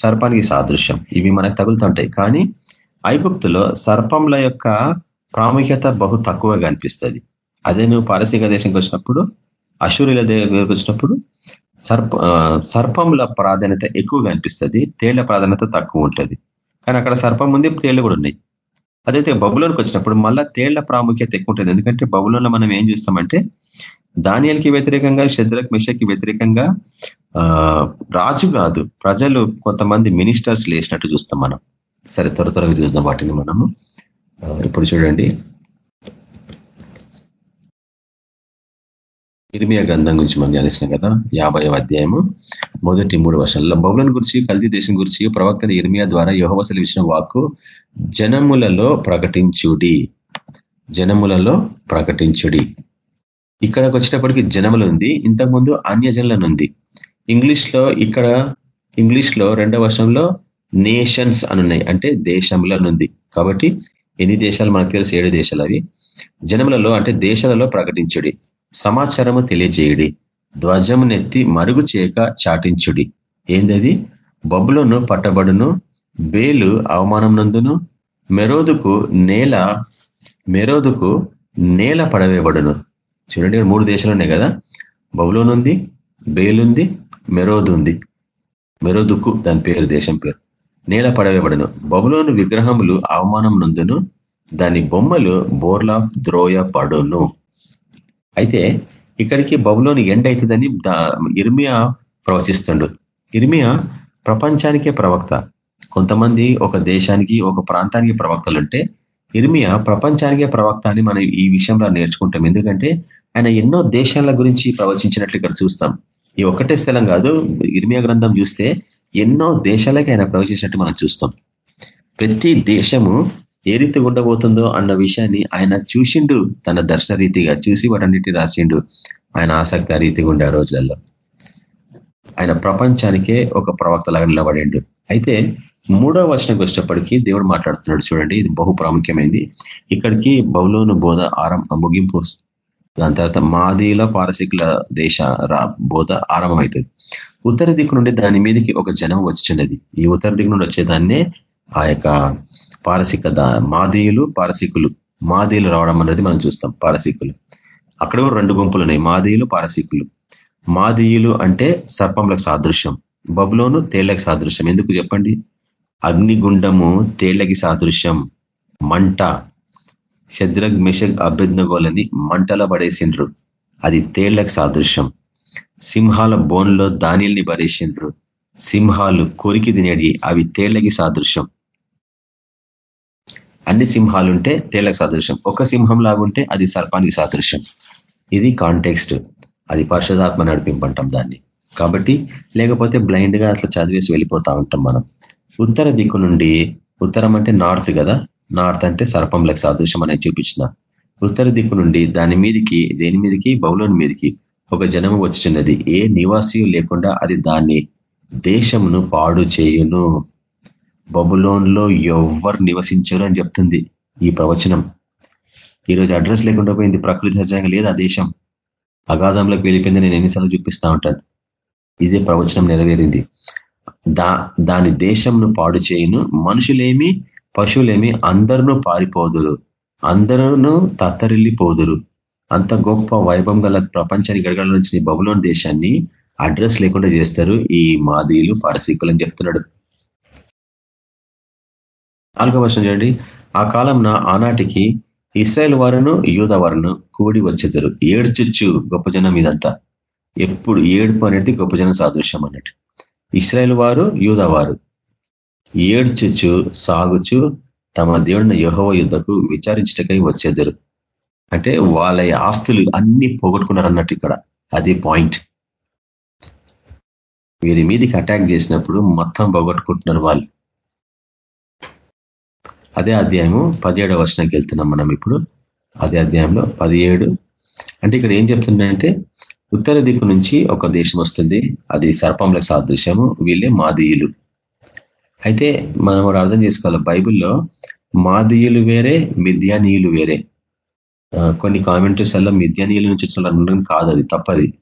సర్పానికి సాదృశ్యం. ఇవి మనకు తగులుతుంటాయి. కానీ ఐగుప్తులో సర్పంల యొక్క ప్రాముఖ్యత బహు తక్కువగా అనిపిస్తుంది అదే నువ్వు పారసీక దేశంకి వచ్చినప్పుడు అశూరిల దగ్గరకు వచ్చినప్పుడు సర్ప సర్పంల ప్రాధాన్యత ఎక్కువగా అనిపిస్తుంది తేళ్ళ ప్రాధాన్యత తక్కువ ఉంటుంది. కానీ అక్కడ సర్పం ఉంది తేళ్ళు కూడా ఉన్నాయి. అదైతే బబులోనికి వచ్చినప్పుడు మళ్ళా తేళ్ళ ప్రాముఖ్యత ఎక్కువ ఉంటుంది. ఎందుకంటే బబులోన్లో మనం ఏం చేస్తామంటే దానియల్కి వ్యతిరేకంగా శద్రక్ మిషకి వ్యతిరేకంగా రాజు కాదు ప్రజలు కొంతమంది మినిస్టర్స్ లేచినట్టు చూస్తాం మనం. సరే త్వర త్వరగా చూద్దాం వాటిని మనము. ఇప్పుడు చూడండి. ఇర్మియా గ్రంథం గురించి మనం ధ్యానిస్తున్నాం కదా యాభై అధ్యాయము మొదటి మూడు వర్షాలలో బౌలను గురించి కల్తీ దేశం గురించి ప్రవక్త ఇర్మియా ద్వారా యోహవసలు ఇచ్చిన వాక్కు జనములలో ప్రకటించుడి. జనములలో ప్రకటించుడి. ఇక్కడకు వచ్చేటప్పటికి జనములు ఉంది ఇంతకుముందు అన్యజనులను ఉంది ఇంగ్లీష్లో ఇక్కడ ఇంగ్లీష్లో రెండవ వర్షంలో నేషన్స్ అనున్నాయి అంటే దేశంలోనుంది కాబట్టి ఎన్ని దేశాలు మనకు తెలుసు? ఏడు దేశాలు అవి. జనములలో అంటే దేశాలలో ప్రకటించుడి సమాచారము తెలియజేయుడి ధ్వజము నెత్తి మరుగు చేయక చాటించుడి. ఏందది? బొబ్బులను పట్టబడును బేలు అవమానం నందును మెరోదుకు నేల మెరోదుకు నేల పడవేయబడును. చూడండి మూడు దేశాలు ఉన్నాయి కదా. బబులోనుంది ఉంది బేల్ ఉంది మెరోదుక్కు దాని పేరు దేశం పేరు. నేల పడవేయబడను. బబులోను విగ్రహములు అవమానం నందును. దాని బొమ్మలు బోర్లా ద్రోయ పడును అయితే ఇక్కడికి బబులోని ఎండ్ అవుతుందని ఇర్మియా ప్రవచిస్తుండు. ఇర్మియా ప్రపంచానికే ప్రవక్త. కొంతమంది ఒక దేశానికి ఒక ప్రాంతానికి ప్రవక్తలుంటే ఇర్మియా ప్రపంచానికే ప్రవక్త అని మనం ఈ విషయంలో నేర్చుకుంటాం. ఎందుకంటే ఆయన ఎన్నో దేశాల గురించి ప్రవచించినట్లు ఇక్కడ చూస్తాం. ఈ ఒక్కటే స్థలం కాదు ఇర్మియా గ్రంథం చూస్తే ఎన్నో దేశాలకి ఆయన ప్రవచించినట్టు మనం చూస్తాం. ప్రతి దేశము ఏ రీతి ఉండబోతుందో అన్న విషయాన్ని ఆయన చూసిండు తన దర్శన రీతిగా చూసి వాటన్నిటి రాసిండు. ఆయన ఆసక్తి ఆ రీతిగా ఉండే ఆ రోజులలో. ఆయన ప్రపంచానికే ఒక ప్రవక్త లాగా నిలబడిండు. అయితే మూడో వచనంకి వచ్చేటప్పటికి దేవుడు మాట్లాడుతున్నాడు చూడండి ఇది బహు ప్రాముఖ్యమైంది. ఇక్కడికి బహులోను బోధ ఆరం ముగింపు దాని తర్వాత మాదీల పారసికుల దేశ బోధ ఆరంభమవుతుంది. ఉత్తర దిక్కు నుండి దాని మీదకి ఒక జనం వచ్చినది ఈ ఉత్తర దిక్కు నుండి వచ్చేదాన్నే ఆ యొక్క పారసిక మాదీయులు పారసికులు. మాదీయులు రావడం అనేది మనం చూస్తాం పారసికులు. అక్కడ కూడా రెండు గుంపులు ఉన్నాయి మాదీయులు పారసికులు. మాదీయులు అంటే సర్పంలకు సాదృశ్యం బబులోను తేళ్ళకు సాదృశ్యం. ఎందుకు చెప్పండి? అగ్నిగుండము తేళ్ళకి సాదృశ్యం. మంట. శద్రగ్ మిషగ్ అభ్యర్థగోలని మంటల పడేసిండ్రు. అది తేళ్ళకు సాదృశ్యం. సింహాల బోన్లో దానిల్ని పడేసిండ్రు సింహాలు కొరికి తినేడి అవి తేళ్ళకి సాదృశ్యం. అన్ని సింహాలుంటే తేళ్ళకు సాదృశ్యం. ఒక సింహం లాగుంటే అది సర్పానికి సాదృశ్యం. ఇది కాంటెక్స్ట్. అది పరిశుధాత్మ నడిపింపంటాం దాన్ని. కాబట్టి లేకపోతే బ్లైండ్గా అట్లా చదివేసి వెళ్ళిపోతా ఉంటాం మనం. ఉత్తర దిక్కు నుండి ఉత్తరం అంటే నార్త్ కదా? నార్త్ అంటే సర్పంలకు సాదృశ్యం అనేది చూపించిన. ఉత్తర దిక్కు నుండి దాని మీదికి దేని మీదికి? బౌలోని మీదికి ఒక జనము వచ్చినది ఏ నివాసి లేకుండా అది దాన్ని దేశమును పాడు చేయును. బబులోన్లో ఎవరు నివసించరు అని చెప్తుంది ఈ ప్రవచనం. ఈరోజు అడ్రస్ లేకుండా పోయింది. ప్రకృతి సహజంగా లేదు ఆ దేశం? అగాధంలోకి వెళ్ళిపోయింది నేను ఎన్నిసార్లు చూపిస్తా ఉంటాను. ఇదే ప్రవచనం నెరవేరింది. దాని దేశంను పాడు చేయును. మనుషులేమి పశువులేమి అందరూ పారిపోదురు. అందరూ తత్తరిల్లిపోదురు. అంత గొప్ప వైభవం గల ప్రపంచానికి గడగడ నుంచి బబులోని దేశాన్ని అడ్రస్ లేకుండా చేస్తారు ఈ మాదీలు పారసీకులు అని చెప్తున్నాడు. నాలుగో వర్షం చూడండి. ఆ కాలంన ఆనాటికి ఇస్రాయల్ వారును యూద వారును కూడి వచ్చేద్దరు ఏడ్చుచ్చు గొప్ప జనం ఇదంతా. ఎప్పుడు ఏడుపు అనేది గొప్ప జనం సాదృశ్యం అన్నట్టు. ఇస్రాయేల్ వారు యూదవారు వారు. సాగుచు తమ దేవుడిని యహోవ యుద్ధకు విచారించటకై వచ్చేద్దరు అంటే వాళ్ళ ఆస్తులు అన్ని పోగొట్టుకున్నారు అన్నట్టు ఇక్కడ. అది పాయింట్. వీరి మీదకి అటాక్ చేసినప్పుడు మొత్తం పోగొట్టుకుంటున్నారు వాళ్ళు. అదే అధ్యాయము పదిహేడవ వర్షానికి వెళ్తున్నాం మనం ఇప్పుడు. అదే అధ్యాయంలో పదిహేడు. అంటే ఇక్కడ ఏం చెప్తుందంటే ఉత్తర దిక్కు నుంచి ఒక దేశం వస్తుంది. అది సర్పంలకు సాదృశ్యము. వీళ్ళే మాదీయులు. అయితే మనం కూడా అర్థం చేసుకోవాలి. బైబిల్లో మాదీయులు వేరే మిథ్యానీయులు వేరే. కొన్ని కామెంటరీస్ వల్ల మిథ్యానీయుల నుంచి వచ్చిన కాదు అది తప్పది.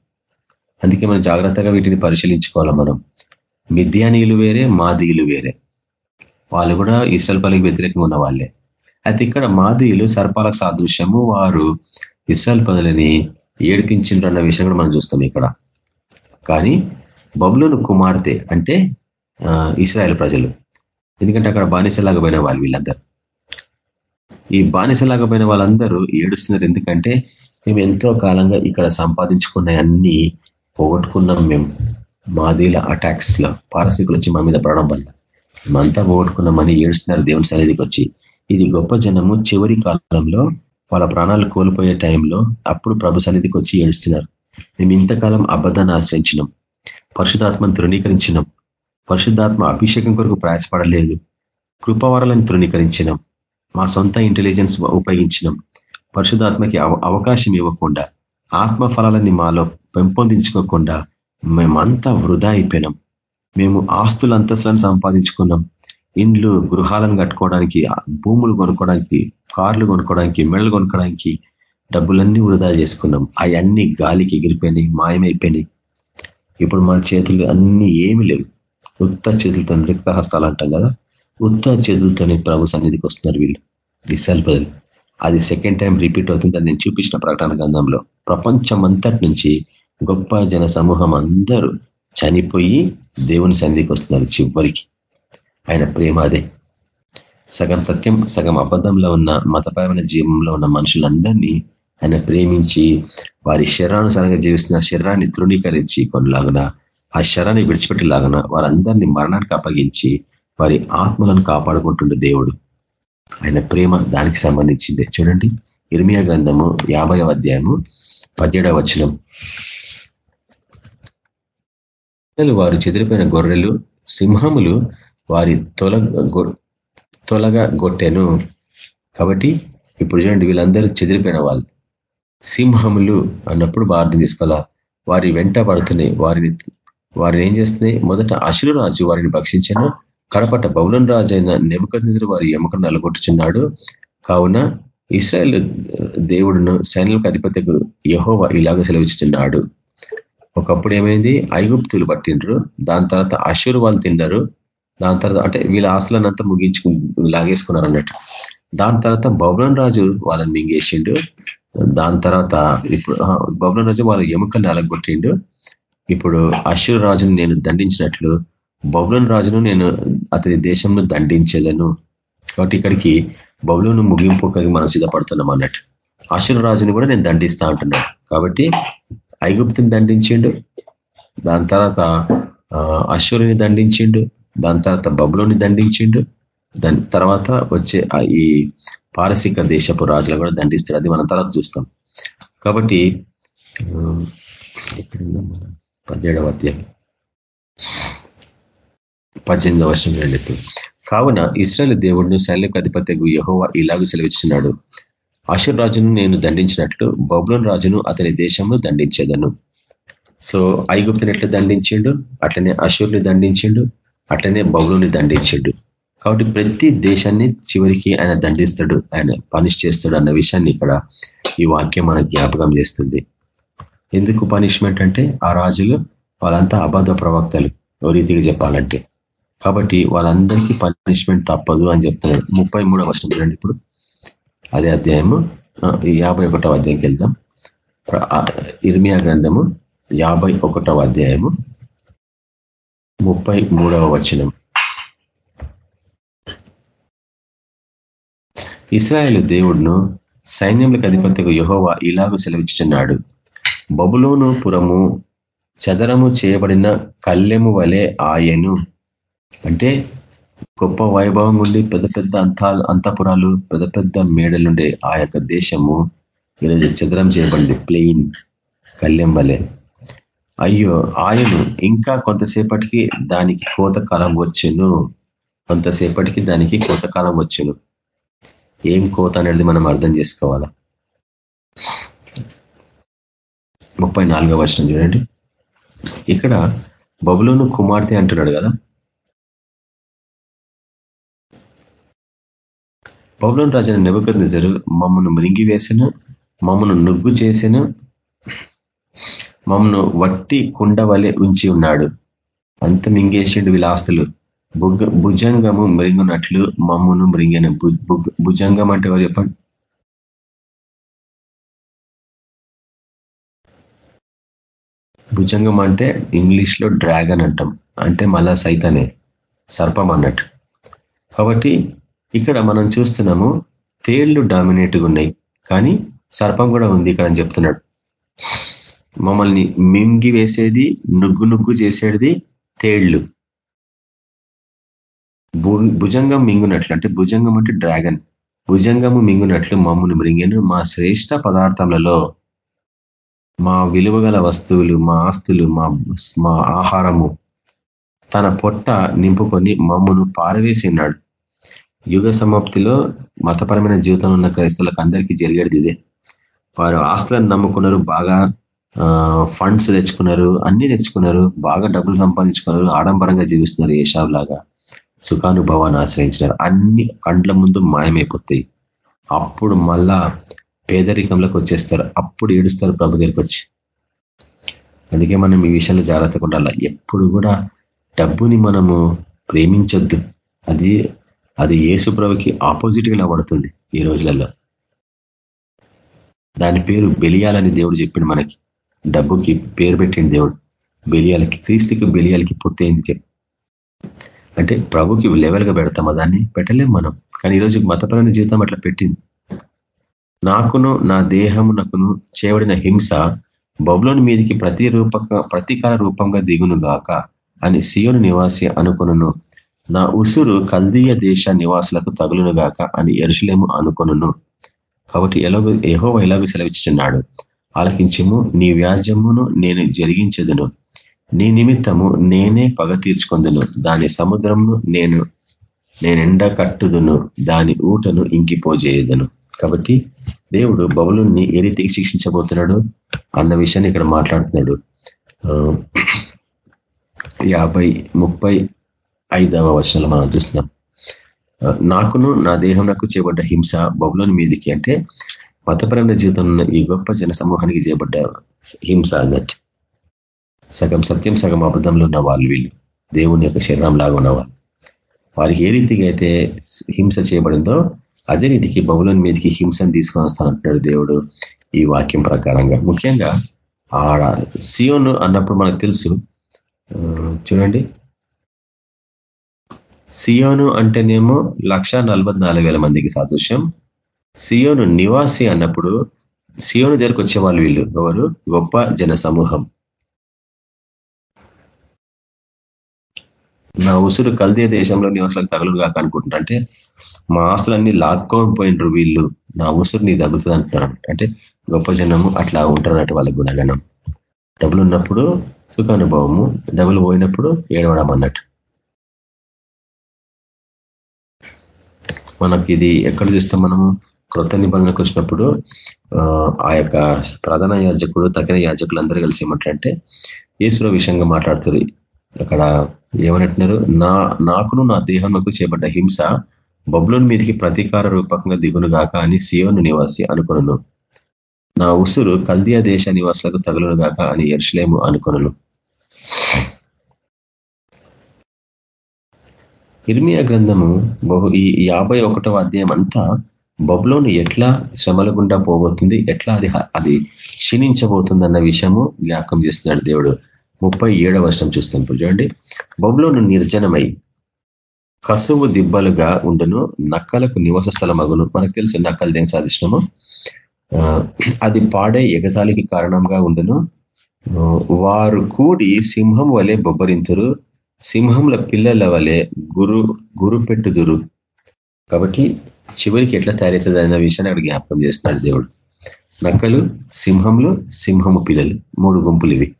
అందుకే మనం జాగ్రత్తగా వీటిని పరిశీలించుకోవాలి మనం. మిథ్యానీయులు వేరే మాదీయులు వేరే. వాళ్ళు కూడా ఇసల్ పలికి వ్యతిరేకంగా ఉన్న వాళ్ళే. అయితే ఇక్కడ మాదీయులు సర్పాలకు సాదృశ్యము వారు ఇసల్ పదులని ఏడిపించిండ్రు అన్న విషయం కూడా మనం చూస్తాం ఇక్కడ. కానీ బబులను కుమార్తె అంటే ఇస్రాయల్ ప్రజలు. ఎందుకంటే అక్కడ బానిసలాగా పోయిన వాళ్ళు వీళ్ళందరూ. ఈ బానిసలాగా పోయిన వాళ్ళందరూ ఏడుస్తున్నారు. ఎందుకంటే మేము ఎంతో కాలంగా ఇక్కడ సంపాదించుకున్న అన్ని పోగొట్టుకున్నాం మేము. మాదీల అటాక్స్లో పారసీకులు వచ్చి మా మీద పడడం వల్ల. మేమంతా పోగొట్టుకున్నామని ఏడుస్తున్నారు దేవుని సన్నిధికి వచ్చి. ఇది గొప్ప జనము. చివరి కాలంలో వాళ్ళ ప్రాణాలు కోల్పోయే టైంలో అప్పుడు ప్రభు సన్నిధికి వచ్చి ఏడుస్తున్నారు. మేము ఇంతకాలం అబద్ధాన్ని ఆశ్రయించినాం. పరిశుధాత్మను తృణీకరించినాం. పరిశుద్ధాత్మ అభిషేకం కొరకు ప్రయాసపడలేదు. కృపవరాలను తృణీకరించినాం. మా సొంత ఇంటెలిజెన్స్ ఉపయోగించినాం. పరిశుధాత్మకి అవకాశం ఇవ్వకుండా ఆత్మ ఫలాలని మాలో పెంపొందించుకోకుండా మేమంతా వృధా అయిపోయినాం. మేము ఆస్తుల అంతస్తులను సంపాదించుకున్నాం. ఇండ్లు గృహాలను కట్టుకోవడానికి భూములు కొనుక్కోవడానికి కార్లు కొనుక్కోవడానికి మెడలు కొనుక్కోవడానికి డబ్బులన్నీ వృధా చేసుకున్నాం. అవన్నీ గాలికి ఎగిరిపోయినాయి మాయమైపోయినాయి. ఇప్పుడు మా చేతులు అన్ని ఏమి లేవు. ఉత్త చేతులతో రిక్త హస్తాలు అంటాం కదా? ఉత్త చేతులతోనే ప్రభు సన్నిధికి వస్తున్నారు వీళ్ళు. విశాల్ ప్రజలు అది సెకండ్ టైం రిపీట్ అవుతుంది. నేను చూపించిన ప్రకటన గ్రంథంలో. ప్రపంచం అంతటి నుంచి గొప్ప జన సమూహం అందరూ చనిపోయి దేవుని సన్నిధికి వస్తున్నారు చివరికి. ఆయన ప్రేమ అదే. సగం సత్యం సగం అబద్ధంలో ఉన్న మతపరమైన జీవంలో ఉన్న మనుషులందరినీ ఆయన ప్రేమించి వారి శరీరానుసారంగా జీవిస్తున్న శరీరాన్ని తృణీకరించి కొనలాగున ఆ శరాన్ని విడిచిపెట్టేలాగన వారందరినీ మరణానికి అప్పగించి వారి ఆత్మలను కాపాడుకుంటుండే దేవుడు. ఆయన ప్రేమ దానికి సంబంధించిందే. చూడండి ఇర్మియా గ్రంథము యాభై అధ్యాయము పదిహేడవ వచనం. వారు చెదిరిపోయిన గొర్రెలు సింహములు వారి తొల తొలగ గొట్టెను. కాబట్టి ఇప్పుడు చూడండి వీళ్ళందరూ చెదిరిపోయిన వాళ్ళు. సింహములు అన్నప్పుడు వారిని తీసుకోవాలా? వారి వెంట పడుతున్నాయి. వారిని వారిని ఏం చేస్తున్నాయి? మొదట అశురు రాజు వారిని భక్షించను. కడపట బౌలన్ రాజు అయిన నెమకర్ వారి ఎముకను నలగొట్టుచున్నాడు. కావున ఇస్రాయల్ దేవుడును సైన్యులకు అధిపతికు యహోవ ఇలాగ సెలవిస్తున్నాడు ఒకప్పుడు ఏమైంది? ఐగుప్తులు పట్టిండ్రు. దాని తర్వాత అశురు వాళ్ళు తిన్నారు. దాని తర్వాత అంటే వీళ్ళ ఆస్తులనంతా ముగించుకు లాగేసుకున్నారు అన్నట్టు. దాని తర్వాత బౌలన్ రాజు వాళ్ళని మింగేసిండు. దాని తర్వాత ఇప్పుడు బౌలన్ రాజు వాళ్ళ ఎముకల్ని అలగొట్టిండు. ఇప్పుడు అశ్వర్ రాజును నేను దండించినట్లు బౌలన్ రాజును నేను అతని దేశంలో దండించేదను కాబట్టి ఇక్కడికి బౌలను ముగింపు కలిగి మనం సిద్ధపడుతున్నాం అన్నట్టు. అశ్వర్ రాజుని కూడా నేను దండిస్తా అంటున్నాను కాబట్టి ఐగుప్తుని దండించిండు. దాని తర్వాత అశ్వరుని దండించిండు. దాని తర్వాత బబులోని దండించిండు. దాని తర్వాత వచ్చే ఈ పారసిక దేశపు రాజులు కూడా దండిస్తాడు అది మనం తర్వాత చూస్తాం. కాబట్టి మనం పదిహేడవ అధ్యాయం. పద్దెనిమిదవ వర్షం రండి కావున ఇస్రాయల్ దేవుడిని సైన్యకు అధిపతి యహోవా ఇలాగ సెలవిస్తున్నాడు అషుర్ రాజును నేను దండించినట్లు బబులోన్ రాజును అతని దేశంలో దండించేదను. సో ఐగుప్తుని ఎట్లా దండించిండు? అట్లనే అషూర్ని దండించిండు. అట్లనే బబులోని దండించిండు. కాబట్టి ప్రతి దేశాన్ని చివరికి ఆయన దండిస్తాడు ఆయన పనిష్ చేస్తాడు అన్న విషయాన్ని ఇక్కడ ఈ వాక్యం మనకు జ్ఞాపకం చేస్తుంది. ఎందుకు పనిష్మెంట్ అంటే ఆ రాజులు వాళ్ళంతా అబద్ధ ప్రవక్తలు ఓ రీతిగా చెప్పాలంటే. కాబట్టి వాళ్ళందరికీ పనిష్మెంట్ తప్పదు అని చెప్తున్నారు ముప్పై మూడవ వర్షం ఇప్పుడు. అదే అధ్యాయము యాభై ఒకటవ అధ్యాయంకి వెళ్దాం. ఇర్మియా గ్రంథము యాభై ఒకటవ అధ్యాయము. ముప్పై మూడవ వచనం. ఇస్రాయేల్ దేవుడును సైన్యములకు అధిపతిగా యహోవా ఇలాగూ సెలవిచ్చుచున్నాడు. బబులోను పురము చదరము చేయబడిన కళ్ళెము వలె ఆయను. అంటే గొప్ప వైభవం ఉండి పెద్ద పెద్ద అంతా అంతపురాలు పెద్ద పెద్ద మేడలుండే ఆ యొక్క దేశము ఈరోజు చదరం చేయబడింది. ప్లెయిన్ కళ్ళెం వలె. అయ్యో ఆయను ఇంకా కొంతసేపటికి దానికి కోతకాలం వచ్చును. కొంతసేపటికి దానికి కోతకాలం వచ్చును. ఏం కోత అనేది మనం అర్థం చేసుకోవాలా? ముప్పై నాలుగో వచనం చూడండి. ఇక్కడ బబులోను కుమార్తె అంటున్నాడు కదా. బబులోని రాజైన నెబద్ నిజరు మమ్మను మృంగి వేసను మమ్మను నుగ్గు చేసెను మమ్మను వట్టి కుండ వలె ఉంచి ఉన్నాడు. అంత మింగేసిండు వీళ్ళ ఆస్తులు భుజంగము మృంగునట్లు మమ్మును మృంగిన. భుజంగం అంటే ఎవరు చెప్పండి? భుజంగం అంటే ఇంగ్లీష్లో డ్రాగన్ అంటాం. అంటే మళ్ళా సైతానే సర్పం అన్నట్టు. కాబట్టి ఇక్కడ మనం చూస్తున్నాము తేళ్ళు డామినేట్గా ఉన్నాయి. కానీ సర్పం కూడా ఉంది ఇక్కడ అని చెప్తున్నాడు. మమ్మల్ని మింగి వేసేది నుగ్గు నుగ్గు చేసేది తేళ్ళు. భుజంగం మింగునట్లు అంటే భుజంగం అంటే డ్రాగన్. భుజంగము మింగునట్లు మమ్మల్ని మృంగెను. మా శ్రేష్ట పదార్థములలో మా విలువగల వస్తువులు మా ఆస్తులు మా మా ఆహారము తన పొట్ట నింపుకొని మమ్మను పారవేసినాడు. యుగ సమాప్తిలో మతపరమైన జీవితంలో ఉన్న క్రైస్తవులకు అందరికీ జరిగేది ఇదే. వారు ఆస్తులను నమ్ముకున్నారు బాగా ఫండ్స్ తెచ్చుకున్నారు అన్ని తెచ్చుకున్నారు బాగా డబ్బులు సంపాదించుకున్నారు ఆడంబరంగా జీవిస్తున్నారు ఏషావ్ లాగా. సుఖానుభవాన్ని ఆశ్రయించినారు. అన్ని కండ్ల ముందు మాయమైపోతాయి. అప్పుడు మళ్ళా పేదరికంలోకి వచ్చేస్తారు. అప్పుడు ఏడుస్తారు ప్రభు దగ్గరికి వచ్చి. అందుకే మనం ఈ విషయంలో జాగ్రత్తగా ఉండాలి. ఎప్పుడు కూడా డబ్బుని మనము ప్రేమించొద్దు. అది అది ఏసు ప్రభుకి ఆపోజిట్గా నిలబడుతుంది ఈ రోజులలో. దాని పేరు బెలియాలని దేవుడు చెప్పిండు మనకి. డబ్బుకి పేరు పెట్టింది దేవుడు. బెలియాలకి క్రీస్తుకి బెలియాలకి పొత్తైంది చెప్పి అంటే ప్రభుకి లెవెల్గా పెడతామా దాన్ని? పెట్టలేం మనం. కానీ ఈరోజు మతపరమైన జీవితం అట్లా పెట్టింది. నాకును నా దేహమునకును చేయబడిన హింస బబులోని మీదికి ప్రతి రూపక ప్రతీకార రూపంగా దిగును గాక అని సియోను నివాసి అనుకును నా ఉసురు కల్దీయ దేశ నివాసులకు తగులును గాక అని ఎరుసలేము అనుకును కాబట్టి ఎలాగో ఏహో ఎలాగో సెలవిచ్చుచున్నాడు ఆలకించము నీ వ్యాజ్యమును నేను జరిగించదును. నీ నిమిత్తము నేనే పగ తీర్చుకొందును. దాని సముద్రమును నేను నేనెండ కట్టుదును? దాని ఊటను ఇంకిపోజేయదును. కాబట్టి దేవుడు బబులుని ఏ రీతికి శిక్షించబోతున్నాడు? అన్న విషయాన్ని ఇక్కడ మాట్లాడుతున్నాడు. యాభై ముప్పై ఐదవ వర్షంలో మనం చూస్తున్నాం. నాకును నా దేహం నాకు చేయబడ్డ హింస బబులోని మీదికి అంటే మతపరమైన జీవితంలో ఈ గొప్ప జన సమూహానికి చేయబడ్డ హింస అన్నట్టు. సగం సత్యం సగం అబద్ధంలో ఉన్న వాళ్ళు వీళ్ళు. దేవుని యొక్క శరీరం లాగా ఉన్నవాళ్ళు. వారికి ఏ రీతిగా అయితే హింస చేయబడిందో అదే రీతికి బహుళని మీదకి హింసను తీసుకొని వస్తానంటున్నాడు దేవుడు ఈ వాక్యం ప్రకారంగా. ముఖ్యంగా ఆడ సియోను అన్నప్పుడు మనకు తెలుసు. చూడండి. సియోను అంటేనేమో లక్ష మందికి సాదృశ్యం. సియోను నివాసి అన్నప్పుడు సియోను దగ్గరకు వచ్చే వాళ్ళు. వీళ్ళు ఎవరు? గొప్ప జన సమూహం నా ఉసురు కల్దే దేశంలో నివాసాలకు తగలు కాక అనుకుంటున్నా అంటే మా ఆస్తులన్నీ లాక్కొని పోయినరు వీళ్ళు. నా ఉసురు నీ తగ్గుతుంది అంటున్నారు అంటే గొప్ప జనము అట్లా ఉంటారన్నట్టు వాళ్ళ గుణగణం డబ్బులు ఉన్నప్పుడు సుఖానుభవము డబ్బులు పోయినప్పుడు ఏడవడం అన్నట్టు. మనకి ఇది ఎక్కడ చూస్తాం మనము? క్రొత్త నిబంధనకు వచ్చినప్పుడు ఆ యొక్క ప్రధాన యాజకుడు తగిన యాజకులందరూ కలిసి ఏమంటారంటే ఈశ్వర విషయంగా మాట్లాడుతుంది అక్కడ ఏమనంటున్నారు? నా నాకును నా దేహంకు చేపడ్డ హింస బొబ్లోని మీదకి ప్రతీకార రూపకంగా దిగును గాక అని సియోను నివాసి అనుకును నా ఉసురు కల్దియా దేశ నివాసులకు తగులును గాక అని ఎర్షలేము అనుకును ఇర్మియా గ్రంథము బహు ఈ యాభై ఒకటవ అధ్యాయం అంతా బొబ్లోను ఎట్లా శ్రమల గుండా పోబోతుంది? ఎట్లా అది అది క్షీణించబోతుంది అన్న విషయము జ్ఞాపకం చేస్తున్నాడు దేవుడు. ముప్పై ఏడవ వర్షం చూస్తాం చూడండి. బొబ్లోను నిర్జనమై కసువు దిబ్బలుగా ఉండును నక్కలకు నివాస స్థలం అగును మనకు తెలుసు నక్కలు దేని సాధించినము? అది పాడే ఎగతాళికి కారణంగా ఉండును. వారు కూడి సింహం వలె బొబ్బరింతురు సింహంల పిల్లల వలె గురు గురు పెట్టుదురు. కాబట్టి చివరికి ఎట్లా తయారవుతుంది అన్న విషయాన్ని అక్కడ జ్ఞాపకం చేస్తున్నాడు దేవుడు. నక్కలు సింహంలో సింహము పిల్లలు. మూడు గుంపులు ఇవి.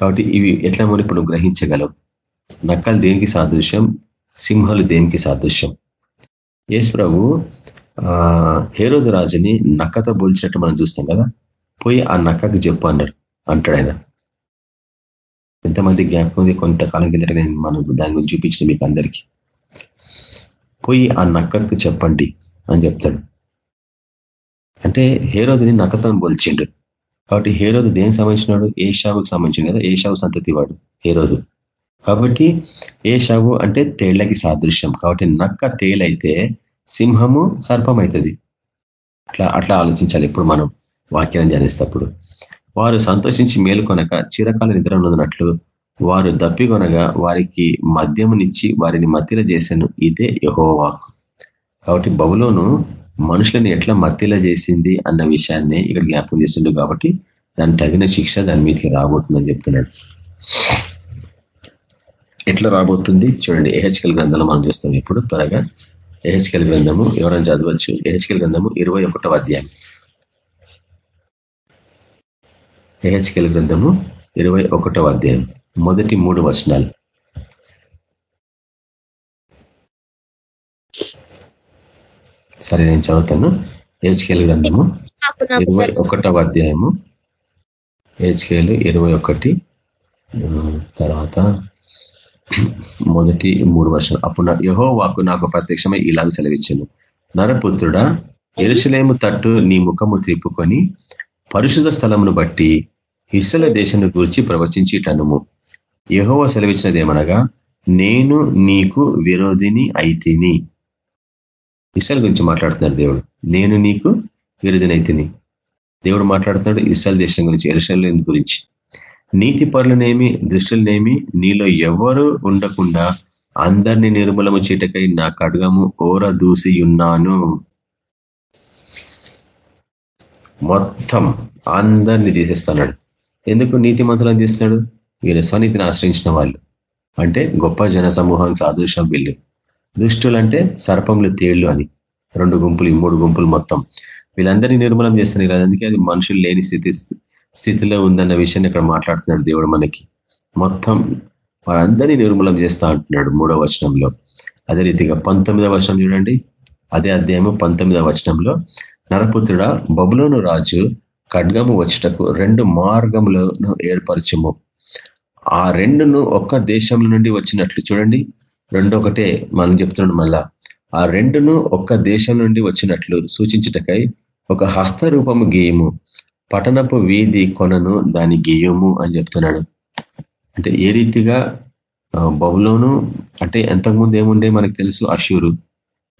కాబట్టి ఇవి ఎట్లా మనం ఇప్పుడు గ్రహించగలవు నక్కలు దేనికి సాదృశ్యం? సింహాలు దేనికి సాదృశ్యం? యేసు ప్రభు ఆ హేరోదు రాజుని నక్కతో పోల్చినట్టు మనం చూస్తాం కదా? పోయి ఆ నక్కకు చెప్పు అన్నారు అంటాడు ఆయన. ఎంతమంది జ్ఞాపకం ఉంది? కొంతకాలం కిందట నేను మనం దాని గురించి చూపించిన మీకు అందరికీ. పోయి ఆ నక్కనికి చెప్పండి అని చెప్తాడు. అంటే హేరోదిని నక్కతను పోల్చిండు. కాబట్టి హేరోదు దేనికి సంబంధించినాడు? ఏషావుకు సంబంధించిన కదా. ఏషావు సంతతి వాడు హేరోదు. కాబట్టి ఏషావు అంటే తేళ్ళకి సాదృశ్యం. కాబట్టి నక్క తేలైతే సింహము సర్పం అవుతుంది అట్లా అట్లా ఆలోచించాలి ఇప్పుడు మనం వాక్యాన్ని ధ్యానిస్తప్పుడు. వారు సంతోషించి మేలుకొనక చిరకాల నిద్ర ఉన్నట్లు వారు దప్పికొనగా వారికి మద్యమునిచ్చి వారిని మత్తిల చేశాను ఇదే యహోవాకు. కాబట్టి బబులోను మనుషులను ఎట్లా మత్తిల చేసింది అన్న విషయాన్ని ఇక్కడ జ్ఞాపకం చేసిండు కాబట్టి దాని తగిన శిక్ష దాని మీదకి రాబోతుందని చెప్తున్నాడు. ఎట్లా రాబోతుంది? చూడండి ఏహెచ్కల్ గ్రంథంలో మనం చూస్తాం ఇప్పుడు త్వరగా. ఏహెచ్కల్ గ్రంథము ఎవరైనా చదవచ్చు? ఏహెచ్కల్ గ్రంథము ఇరవై అధ్యాయం. ఏహెచ్కల్ గ్రంథము ఇరవై అధ్యాయం. మొదటి మూడు వచనాలు. సరే నేను చదువుతాను. ఏజ్కేలు గ్రంథము ఇరవై ఒకటవ అధ్యాయము. ఏజ్కేలు ఇరవై ఒకటి. తర్వాత మొదటి మూడు వర్షాలు అప్పుడు యహో వాకు నాకు ప్రత్యక్షమై ఇలాగ సెలవిచ్చాను. నరపుత్రుడా ఎరుసలేము తట్టు నీ ముఖము త్రిప్పుకొని పరిశుధ స్థలమును బట్టి హిస్సల దేశం గురించి ప్రవచించి ఇట్లనుము యహోవ సెలవిచ్చినది ఏమనగా నేను నీకు విరోధిని అయితిని. ఇసల్ గురించి మాట్లాడుతున్నాడు దేవుడు. నేను నీకు విరోధిని అయితిని. దేవుడు మాట్లాడుతున్నాడు ఇస్రాయల్ దేశం గురించి ఎరుసలేం గురించి. నీతి పరులనేమి దృష్టిలనేమి నీలో ఎవరు ఉండకుండా అందరినీ నిర్మూలము చీటకై నా కడుగము ఓర దూసి ఉన్నాను. మొత్తం అందరినీ తీసేస్తున్నాడు ఎందుకు నీతి మంతులను తీస్తున్నాడు? వీళ్ళ సన్నిధిని ఆశ్రయించిన వాళ్ళు. అంటే గొప్ప జన సమూహం సాదృశ్యం వీళ్ళు. దుష్టులంటే సర్పంలు తేళ్ళు అని. రెండు గుంపులు మూడు గుంపులు మొత్తం. వీళ్ళందరినీ నిర్మూలం చేస్తున్నారు అందుకే అది మనుషులు లేని స్థితి స్థితిలో ఉందన్న విషయాన్ని ఇక్కడ మాట్లాడుతున్నాడు దేవుడు మనకి. మొత్తం వారందరినీ నిర్మూలం చేస్తా అంటున్నాడు మూడవ వచనంలో. అదే రీతిగా పంతొమ్మిదవ వచనం చూడండి. అదే అధ్యాయము పంతొమ్మిదవ వచనంలో. నరపుత్రుడ బబులోను రాజు ఖడ్గము వచ్చటకు రెండు మార్గములను ఏర్పరచము. ఆ రెండును ఒక్క దేశం నుండి వచ్చినట్లు చూడండి. రెండొకటే మనం చెప్తున్నాడు మళ్ళా. ఆ రెండును ఒక్క దేశం నుండి వచ్చినట్లు సూచించుటకై ఒక హస్తరూపము గేయము. పట్టణపు వీధి కొనను దాని గేయము అని చెప్తున్నాడు. అంటే ఏ రీతిగా బబులోను అంటే ఎంతకుముందు ఏముండే మనకు తెలుసు? అషూరు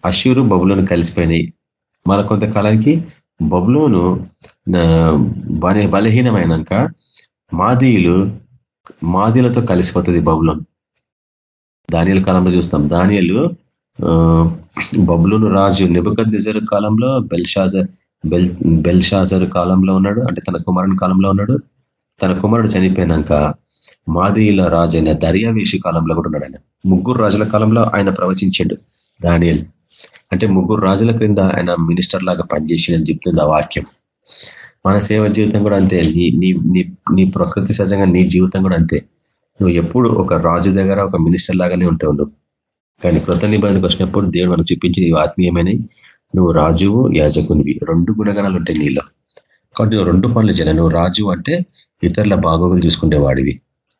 అషూరు బబులోను కలిసిపోయినాయి. మన కొంతకాలానికి బబులోను బలహీనమైనాక మాదీయులు మాదిలతో కలిసిపోతుంది బబులోన్. దానియల కాలంలో చూస్తాం. దానియలు బబులోను రాజు నిబద్ కాలంలో బెల్షాజర్ బెల్ బెల్షాజర్ కాలంలో ఉన్నాడు. అంటే తన కుమారుని కాలంలో ఉన్నాడు. తన కుమారుడు చనిపోయినాక మాదీయుల రాజు అయిన దర్యావేషి కాలంలో కూడా ఉన్నాడు ఆయన. ముగ్గురు రాజుల కాలంలో ఆయన ప్రవచించాడు దానియల్. అంటే ముగ్గురు రాజుల క్రింద ఆయన మినిస్టర్ లాగా పనిచేసిందని చెప్తుంది ఆ వాక్యం. మన సేవ జీవితం కూడా అంతే. నీ నీ నీ ప్రకృతి సహజంగా నీ జీవితం కూడా అంతే. నువ్వు ఎప్పుడు ఒక రాజు దగ్గర ఒక మినిస్టర్ లాగానే ఉంటావు నువ్వు. కానీ కృత నిబంధనకు వచ్చినప్పుడు దేవుడు మనకు చూపించి నీవు ఆత్మీయమైన నువ్వు రాజువు యాజకునివి. రెండు గుణగణాలు ఉంటాయి నీలో. కాబట్టి నువ్వు రెండు పనులు చేయాలి. నువ్వు రాజు అంటే ఇతరుల బాగోగులు చూసుకునేవాడివి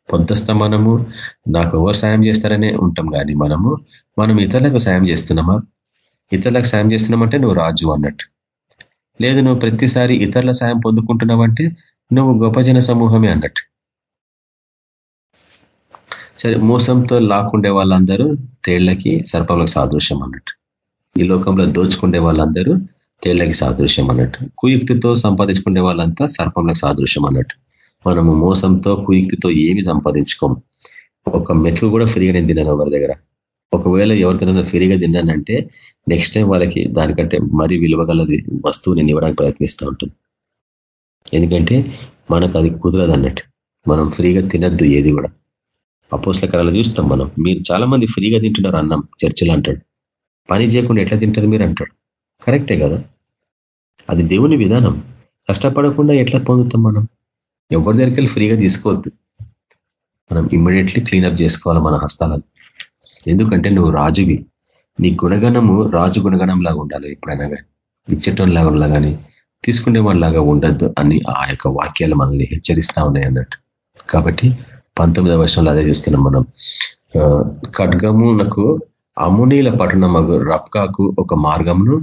పొద్దుస్తమానము నాకు ఎవరు సాయం చేస్తారనే ఉంటాం కానీ మనము మనం ఇతరులకు సాయం చేస్తున్నామా? ఇతరులకు సాయం చేస్తున్నామంటే నువ్వు రాజు అన్నట్టు. లేదు నువ్వు ప్రతిసారి ఇతరుల సాయం పొందుకుంటున్నావంటే నువ్వు గొప్ప జన సమూహమే అన్నట్టు. సరే మోసంతో లాక్కుండే వాళ్ళందరూ తేళ్ళకి సర్పంలకు సాదృశ్యం అన్నట్టు. ఈ లోకంలో దోచుకుండే వాళ్ళందరూ తేళ్ళకి సాదృశ్యం అన్నట్టు. కుయుక్తితో సంపాదించుకునే వాళ్ళంతా సర్పంలకు సాదృశ్యం అన్నట్టు. మనము మోసంతో కుయుక్తితో ఏమి సంపాదించుకోము. ఒక మెతుకు కూడా ఫ్రీగా నేను తిన్నాను ఎవరి దగ్గర. ఒకవేళ ఎవరికైనా ఫ్రీగా తిన్నానంటే నెక్స్ట్ టైం వాళ్ళకి దానికంటే మరీ విలువగలది వస్తువు నేను ఇవ్వడానికి ప్రయత్నిస్తూ ఉంటుంది ఎందుకంటే మనకు అది కుదరదు అన్నట్టు. మనం ఫ్రీగా తినద్దు ఏది కూడా. అపోస్ల కరాలు చూస్తాం మనం. మీరు చాలా మంది ఫ్రీగా తింటున్నారు అన్నం చర్చలు అంటాడు. పని చేయకుండా ఎట్లా తింటారు మీరు అంటాడు. కరెక్టే కదా? అది దేవుని విధానం. కష్టపడకుండా ఎట్లా పొందుతాం మనం? ఎవరి దగ్గరికి ఫ్రీగా తీసుకోవద్దు. మనం ఇమ్మీడియట్లీ క్లీనప్ చేసుకోవాలి మన హస్తాలను. ఎందుకంటే నువ్వు రాజువి. నీ గుణగణము రాజు గుణగణం లాగా ఉండాలి ఎప్పుడైనా కానీ ఇచ్చేటోళ్ళలాగా కానీ తీసుకునే వాళ్ళలాగా ఉండద్దు అని ఆ యొక్క వాక్యాలు మనల్ని హెచ్చరిస్తా ఉన్నాయి అన్నట్టు. కాబట్టి పంతొమ్మిదవ వర్షంలో అదే చూస్తున్నాం మనం. ఖడ్గమునకు అమునీల పట్టణమగు రప్కాకు ఒక మార్గమును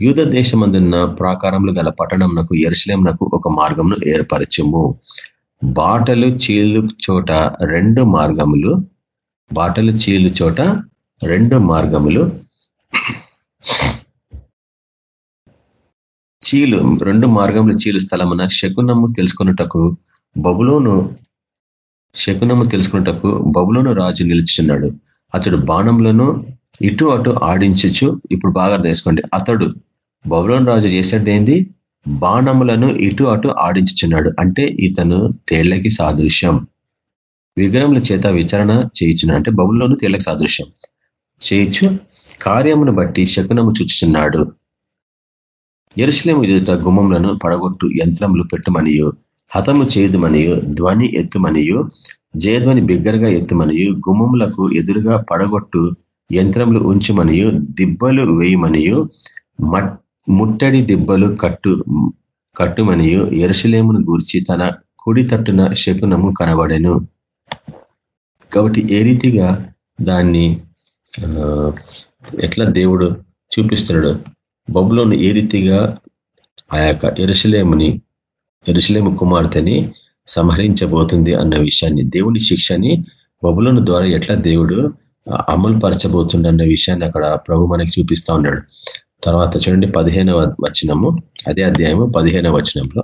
యూద దేశమందున్న ప్రాకారములు గల పట్టణంనకు ఎరుసలేంనకు ఒక మార్గమును ఏర్పరచము. బాటలు చీలు చోట రెండు మార్గములు బాటలు చీలు చోట రెండు మార్గములు. చీలు రెండు మార్గములు చీలు స్థలమున శకునము తెలుసుకున్నటకు బబులోను శకునము తెలుసుకున్నటకు బబులోను రాజు నిలుచున్నాడు అతడు బాణంలను ఇటు అటు ఆడించచ్చు ఇప్పుడు బాగా తెలుసుకోండి అతడు బబులోను రాజు చేసేది ఏంది? బాణములను ఇటు అటు ఆడించుచున్నాడు. అంటే ఇతను తేళ్ళకి సాదృశ్యం. విగ్రహముల చేత విచారణ చేయించున్నాడు. అంటే బబుల్లోను తేళ్ళకు సాదృశ్యం. చేయొచ్చు కార్యమును బట్టి శకునము చూచుచున్నాడు. ఎరుసలేము ఎదుట గుమ్మములను పడగొట్టు యంత్రములు పెట్టుమనియు హతము చేదుమనియు ధ్వని ఎత్తుమనియు జయధ్వని బిగ్గరగా ఎత్తుమనియు గుమ్మములకు ఎదురుగా పడగొట్టు యంత్రములు ఉంచుమనియు దిబ్బలు వేయమనియు ముట్టడి దిబ్బలు కట్టు కట్టుమనియు ఎరుసలేమును గూర్చి తన కుడి తట్టున శకునము కనబడెను. కాబట్టి ఏ రీతిగా దాన్ని ఎట్లా దేవుడు చూపిస్తున్నాడు? బబులోను ఏ రీతిగా ఆ యొక్క ఎరుసలేముని ఎరుసలేము కుమార్తెని సంహరించబోతుంది అన్న విషయాన్ని దేవుని శిక్షని బబులోను ద్వారా ఎట్లా దేవుడు అమలు పరచబోతుండన్న విషయాన్ని అక్కడ ప్రభు మనకి చూపిస్తా ఉన్నాడు. తర్వాత చూడండి పదిహేనవ వచనము అదే అధ్యాయము పదిహేనవ వచనంలో.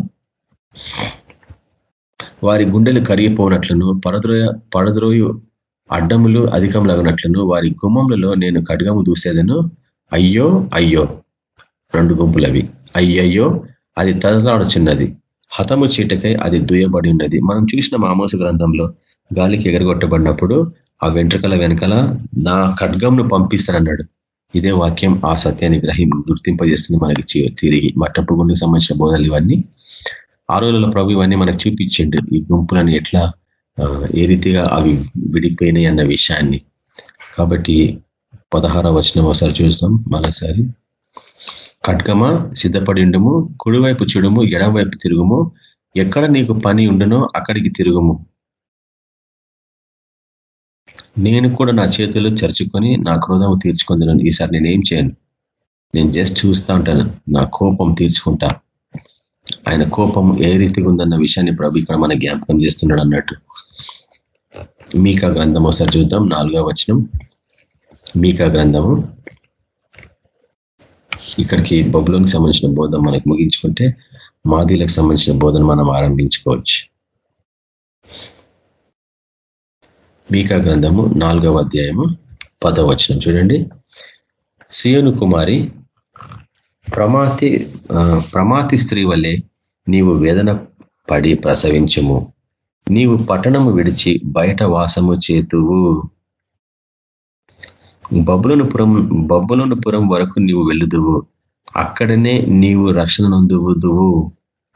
వారి గుండెలు కరిగిపోనట్లును పరద్రోయ పడద్రోయు అడ్డములు అధికంలాగినట్లను వారి గుమ్మములలో నేను ఖడ్గము దూసేదను. అయ్యో అయ్యో! రెండు గుంపులవి. అయ్యయ్యో! అది తదలాడుచున్నది హతము చీటకై అది దుయ్యబడి ఉన్నది మనం చూసిన మామోస గ్రంథంలో గాలికి ఎగరగొట్టబడినప్పుడు ఆ వెంట్రుకల వెనకాల నా ఖడ్గంను పంపిస్తానన్నాడు. ఇదే వాక్యం ఆ సత్యాన్ని గ్రహం గుర్తింపజేస్తుంది మనకి తిరిగి. మట్టపు గుండెకి సంబంధించిన బోధలు ఇవన్నీ. ఆ రోజుల్లో ప్రభు ఇవన్నీ మనకు చూపించిండు. ఈ గుంపులను ఎట్లా ఏ రీతిగా అవి విడిపోయినాయి అన్న విషయాన్ని. కాబట్టి పదహార వచనం ఒకసారి చూస్తాం. మరోసారి. ఖడ్గమ సిద్ధపడిండము కుడివైపు చూడము ఎడమవైపు తిరుగుము ఎక్కడ నీకు పని ఉండునో అక్కడికి తిరుగుము. నేను కూడా నా చేతులు చరుచుకొని నా క్రోధం తీర్చుకుందును ఈసారి నేనేం చేయను. నేను జస్ట్ చూస్తూ ఉంటాను. నా కోపం తీర్చుకుంటా. ఆయన కోపం ఏ రీతిగా ఉందన్న విషయాన్ని ప్రభు ఇక్కడ మన జ్ఞాపకం చేస్తున్నాడు అన్నట్టు. మీకా గ్రంథం ఒకసారి చూద్దాం నాలుగో వచనం. మీకా గ్రంథము. ఇక్కడికి బబులోనికి సంబంధించిన బోధన మనకు ముగించుకుంటే మాదీలకు సంబంధించిన బోధన మనం ఆరంభించుకోవచ్చు. మీకా గ్రంథము నాలుగవ అధ్యాయము పదవచనం చూడండి. సియోను కుమారి ప్రమాతి ప్రమాతి స్త్రీ వల్లే నీవు వేదన పడి ప్రసవించుము. నీవు పట్టణము విడిచి బయట వాసము చేతువు. బబులనుపురం బొబ్బలనుపురం వరకు నీవు వెళ్ళుదువు. అక్కడనే నీవు రక్షణ నొందువుదువు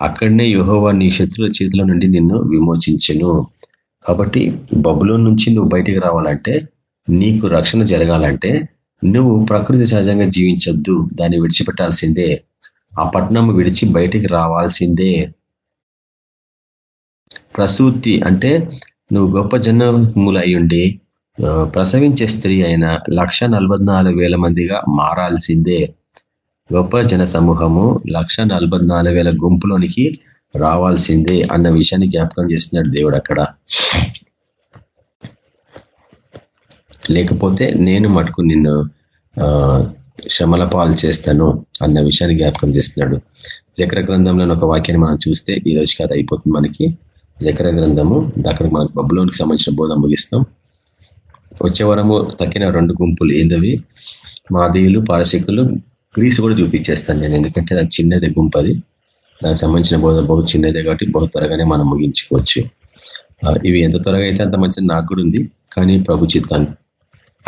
అక్కడనే యుహోవా నీ శత్రుల చేతుల నుండి నిన్ను విమోచించను. కాబట్టి బబులో నుంచి నువ్వు బయటికి రావాలంటే నీకు రక్షణ జరగాలంటే నువ్వు ప్రకృతి సహజంగా జీవించొద్దు. దాన్ని విడిచిపెట్టాల్సిందే. ఆ పట్టణం విడిచి బయటికి రావాల్సిందే. ప్రసూతి అంటే నువ్వు గొప్ప జన్మములు ప్రసవించే స్త్రీ అయిన లక్ష మందిగా మారాల్సిందే. గొప్ప జన సమూహము లక్ష వేల గుంపులోనికి రావాల్సిందే అన్న విషయాన్ని జ్ఞాపకం చేస్తున్నాడు దేవుడు అక్కడ. లేకపోతే నేను మటుకు నిన్ను శ్రమల పాలు చేస్తాను అన్న విషయాన్ని జ్ఞాపకం చేస్తున్నాడు. జకర గ్రంథంలో ఒక వాక్యాన్ని మనం చూస్తే ఈ రోజు కథ అయిపోతుంది మనకి. జకర గ్రంథము అక్కడ మనకు బబ్బులోనికి సంబంధించిన బోధ ముగిస్తాం. వచ్చే వరము తక్కిన రెండు గుంపులు ఏందవి? మాదీయులు పారసికులు గ్రీసు కూడా చూపించేస్తాను నేను ఎందుకంటే అది చిన్నది గుంపు అది. దానికి సంబంధించిన బోధ బహు చిన్నదే కాబట్టి బహు త్వరగానే మనం ముగించుకోవచ్చు. ఇవి ఎంత త్వరగా అయితే అంత మంచిది నాకు కూడా ఉంది కానీ ప్రభు చిత్తాన్ని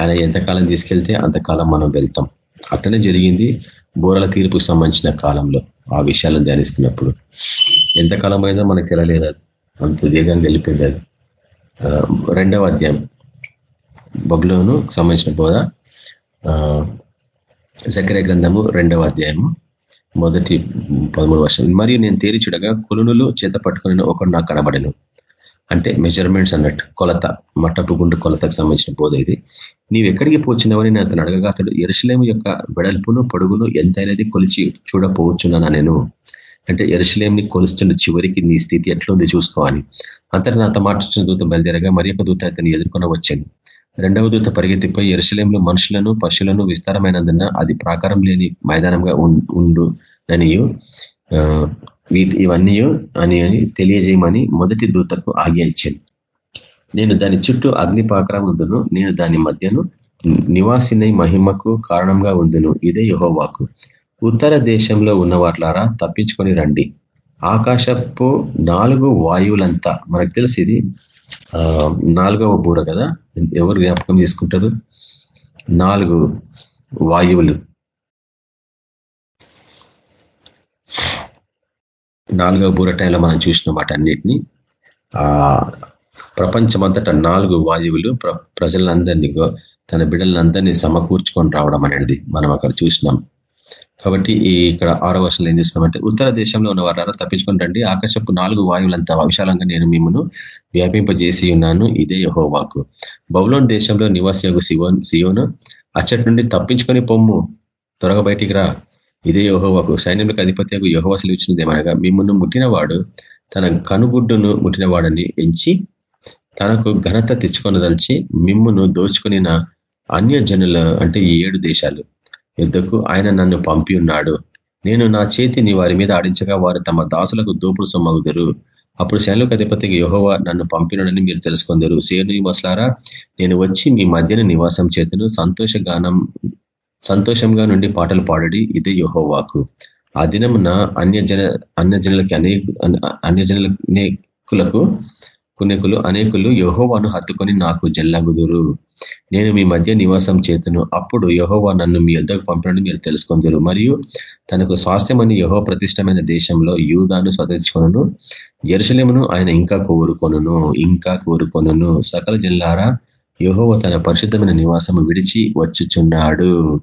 ఆయన ఎంతకాలం తీసుకెళ్తే అంతకాలం మనం వెళ్తాం. అట్టనే జరిగింది బోరల తీర్పుకు సంబంధించిన కాలంలో ఆ విషయాలను ధ్యానిస్తున్నప్పుడు. ఎంతకాలం అయినా మనకు తెలలేదు అది. అంత దీర్ఘంగా వెళ్ళిపోయింది అది. రెండవ అధ్యాయం. బబులోను సంబంధించిన బోధ. జకరే గ్రంథము రెండవ అధ్యాయము మొదటి పదమూడు వర్షం. మరియు నేను తేరి చూడగా కొలునులు చేత పట్టుకుని ఒకడు నాకు కనబడను. అంటే మెజర్మెంట్స్ అన్నట్టు కొలత మట్టపు గుండు కొలతకు సంబంధించిన బోధ ఇది. నీవు ఎక్కడికి పోచినవని నేను అతను అడగగా అతడు ఎరుసలేము యొక్క వెడల్పును పొడుగును ఎంతైనది కొలిచి చూడపోవచ్చున్నాను నేను? అంటే ఎరుసలేంని కొలుస్తుండే చివరికి నీ స్థితి ఎట్లుంది చూసుకోవాలి అంతటి నాతో మాట్లాడుతున్న దూత బయలుదేరగా మరి ఒక దూత అతను ఎదుర్కొని వచ్చాను. రెండవ దూత పరిగెత్తిపోయి ఎరుసలేంలో మనుషులను పశువులను విస్తారమైనందున అది ప్రాకారం లేని మైదానంగా ఉండు అనియు వీటి ఇవన్నీ అని అని తెలియజేయమని మొదటి దూతకు ఆజ్ఞ ఇచ్చాను. నేను దాని చుట్టూ అగ్నిపాకరం ఉందును నేను దాని మధ్యను నివాసినై మహిమకు కారణంగా ఉందును ఇదే యహోవాకు. ఉత్తర దేశంలో ఉన్న వాట్లారా తప్పించుకొని రండి. ఆకాశపు నాలుగు వాయువులంతా మనకు తెలిసి ఇది నాలుగవ బూర కదా ఎవరు జ్ఞాపకం చేసుకుంటారు? నాలుగు వాయువులు. నాలుగవ బూర టైంలో మనం చూసిన అన్నిటినీ ఆ ప్రపంచమంతటా నాలుగు వాయువులు ప్రజలందరినీ తన బిడ్డలందరినీ సమకూర్చుకొని రావడం అనేది మనం అక్కడ చూసినాం. కాబట్టి ఈ ఇక్కడ ఆరో వర్షంలో ఏం చేస్తున్నామంటే ఉత్తర దేశంలో ఉన్న వారు తప్పించుకొని రండి. ఆకాశపు నాలుగు వాయువులంతా విశాలంగా నేను మిమ్మను వ్యాపింపజేసి ఉన్నాను. ఇదే యహోవాకు. బౌలోన్ దేశంలో నివాస యోగు సియోను అచ్చటి నుండి తప్పించుకొని పొమ్ము. త్వరగా బయటికి రా. ఇదే యహోవాకు. సైన్యులకు అధిపతి యోహోవసలు ఇచ్చినది ఏమనగా మిమ్మల్ని ముట్టినవాడు తన కనుగుడ్డును ముట్టినవాడని ఎంచి తనకు ఘనత తెచ్చుకొనదలిచి మిమ్మును దోచుకునిన అన్య జనుల అంటే ఈ ఏడు దేశాలు. యుద్ధకు ఆయన నన్ను పంపి ఉన్నాడు. నేను నా చేతిని వారి మీద ఆడించగా వారు తమ దాసులకు దోపుడు సొమ్మగుదరు. అప్పుడు శనులకు అధిపతికి యహోవ నన్ను పంపినడని మీరు తెలుసుకుందరు. సేను నివాసులారా నేను వచ్చి మీ మధ్యన నివాసం చేతును సంతోష గానం సంతోషంగా నుండి పాటలు పాడడి ఇదే యహోవాకు. ఆ దినమున అన్యజన అన్యజనులకి అనేక అన్యజనులకు కునెకులు అనేకులు యహోవాను హత్తుకొని నాకు జల్లగుదురు. నేను మీ మధ్య నివాసం చేతును. అప్పుడు యహోవా నన్ను మీ యొద్దకు పంపడం మీరు తెలుసుకుందరు. మరియు తనకు స్వాస్థ్యమని యహో ప్రతిష్టమైన దేశంలో యూదాను స్వతరించుకొను ఎరుసలేమును ఆయన ఇంకా కోరుకొనును ఇంకా కోరుకొనును. సకల జిల్లారా యహోవ తన పరిశుద్ధమైన నివాసం విడిచి వచ్చుచున్నాడు.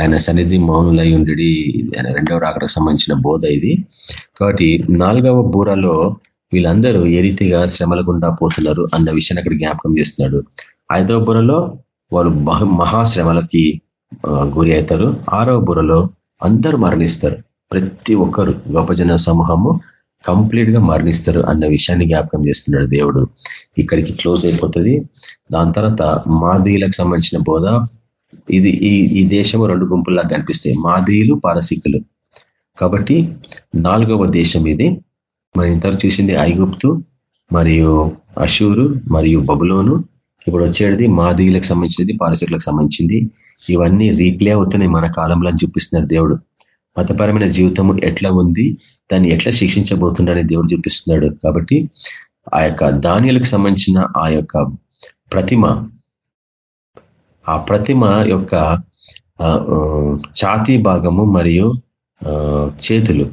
ఆయన సన్నిధి మౌనులై ఉండి ఆయన రెండవ రాకడకు సంబంధించిన బోధ ఇది. కాబట్టి నాలుగవ బూరలో వీళ్ళందరూ ఏ రీతిగా శ్రమల గుండా పోతున్నారు అన్న విషయాన్ని అక్కడ జ్ఞాపకం చేస్తున్నాడు. ఐదవ బురలో వారు బహు మహాశ్రమలకి గురి అవుతారు. ఆరవ బురలో అందరూ మరణిస్తారు. ప్రతి ఒక్కరు గొప్ప జన సమూహము కంప్లీట్గా మరణిస్తారు అన్న విషయాన్ని జ్ఞాపకం చేస్తున్నాడు దేవుడు. ఇక్కడికి క్లోజ్ అయిపోతుంది. దాని తర్వాత మాదీలకు సంబంధించిన బోధ. ఇది ఈ ఈ దేశము రెండు గుంపుల్లా కనిపిస్తాయి. మాదీయులు పారసికులు. కాబట్టి నాలుగవ దేశం ఇది. మరి ఇంతవరకు చూసింది ఐగుప్తు మరియు అషూరు మరియు బబులోను. ఇప్పుడు వచ్చేది మాదీయులకు సంబంధించింది పారసీకులకు సంబంధించింది. ఇవన్నీ రీప్లే అవుతున్నాయి మన కాలంలో చూపిస్తున్నారు దేవుడు. మతపరమైన జీవితము ఎట్లా ఉంది దాన్ని ఎట్లా శిక్షించబోతుండని దేవుడు చూపిస్తున్నాడు. కాబట్టి ఆ యొక్క ధాన్యాలకు సంబంధించిన ఆ యొక్క ప్రతిమ ఆ ప్రతిమ యొక్క ఛాతీ భాగము మరియు చేతులు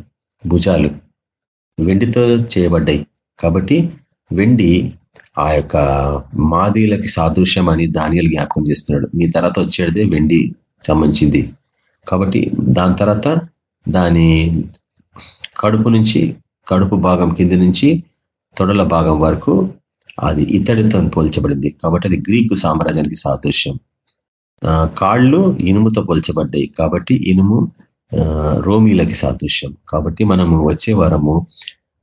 భుజాలు. వెండితో చేయబడ్డాయి. కాబట్టి వెండి ఆ యొక్క మాదీలకి సాదృశ్యం అని ధాన్యాలు జ్ఞాపకం చేస్తున్నాడు. మీ తర్వాత వచ్చేదే వెండి సంబంధించింది. కాబట్టి దాని తర్వాత దాని కడుపు నుంచి కడుపు భాగం కింద నుంచి తొడల భాగం వరకు అది ఇతడితో పోల్చబడింది. కాబట్టి అది గ్రీకు సామ్రాజ్యానికి సాదృశ్యం. కాళ్ళు ఇనుముతో పోల్చబడ్డాయి. కాబట్టి ఇనుము రోమీలకి సాదృశ్యం. కాబట్టి మనము వచ్చే వారము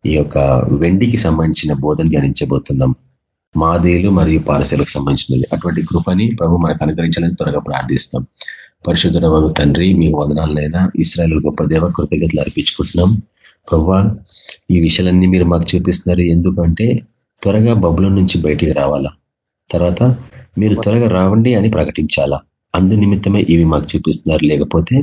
ఈ యొక్క వెండికి సంబంధించిన బోధన ధ్యానించబోతున్నాం. మాదేలు మరియు పారసీలకు సంబంధించినది. అటువంటి కృపని ప్రభు మనకు అనుగ్రహించాలని త్వరగా ప్రార్థిస్తాం. పరిశుద్ధుల వారు తండ్రి మీ వదనాలనైనా ఇస్రాయల్ గొప్ప దేవ కృతజ్ఞతలు అర్పించుకుంటున్నాం. ప్రభా ఈ విషయాలన్నీ మీరు మాకు చూపిస్తున్నారు. ఎందుకంటే త్వరగా బబుల నుంచి బయటికి రావాలా? తర్వాత మీరు త్వరగా రావండి అని ప్రకటించాలా? అందు నిమిత్తమే ఇవి మాకు చూపిస్తున్నారు. లేకపోతే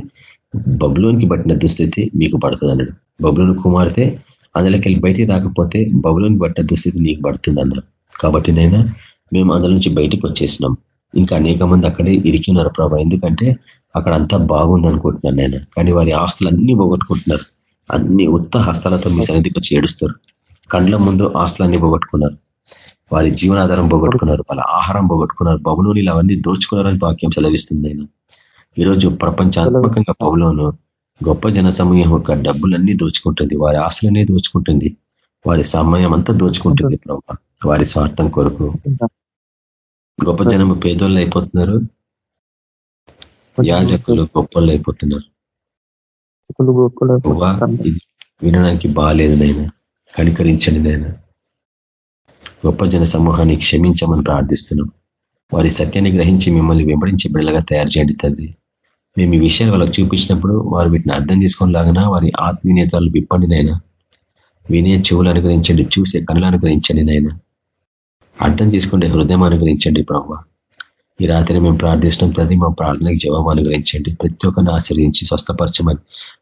బబులోనికి పట్టిన దుస్థితి మీకు పడుతుంది అన్నాడు బబులోని కుమార్తె అందులోకి వెళ్ళి బయటికి రాకపోతే బబులోని పట్టిన దుస్థితి నీకు పడుతుంది అన్నారు కాబట్టి నైనా మేము అందులో నుంచి బయటికి వచ్చేసినాం. ఇంకా అనేక మంది అక్కడే ఇరికినారు ప్రభా. ఎందుకంటే అక్కడ అంతా బాగుంది అనుకుంటున్నాను నేను. కానీ వారి ఆస్తులు అన్ని పోగొట్టుకుంటున్నారు. అన్ని ఉత్త హస్తాలతో మీ సన్నిధికి వచ్చి ఏడుస్తారు. కండ్ల ముందు ఆస్తులన్నీ పోగొట్టుకున్నారు. వారి జీవనాధారం పోగొట్టుకున్నారు. వాళ్ళ ఆహారం పోగొట్టుకున్నారు. బబులోనిలు అవన్నీ దోచుకున్నారని వాక్యం సెలవిస్తుంది ఆయన ఈరోజు ప్రపంచాత్మకంగా పౌలోను గొప్ప జన సమూహం యొక్క డబ్బులన్నీ దోచుకుంటుంది వారి ఆశలన్నీ దోచుకుంటుంది వారి సమయం అంతా దోచుకుంటుంది ప్రభా వారి స్వార్థం కొరకు. గొప్ప జనము పేదోళ్ళు అయిపోతున్నారు యాజకులు గొప్పలు అయిపోతున్నారు. వినడానికి బాగాలేదు నైనా కనికరించండి నైనా గొప్ప జన సమూహాన్ని క్షమించమని ప్రార్థిస్తున్నాం. వారి సత్యాన్ని గ్రహించి మిమ్మల్ని వెంబడించే బిడ్డలుగా తయారు చేయండి తండ్రి. మేము ఈ విషయాలు వాళ్ళకి చూపించినప్పుడు వారు వీటిని అర్థం చేసుకునేలాగినా వారి ఆత్మీయతలు విప్పండి నైనా వినే చెవులు అనుగ్రహించండి చూసే కనులు అనుగ్రహించండి నైనా అర్థం చేసుకుంటే హృదయం అనుగ్రహించండి ప్రభావ ఈ రాత్రి మేము ప్రార్థిస్తున్నాం తండ్రి మా ప్రార్థనకి జవాబు అనుగ్రహించండి. ప్రతి ఒక్కరిని ఆశ్రయించి స్వస్థపరచమని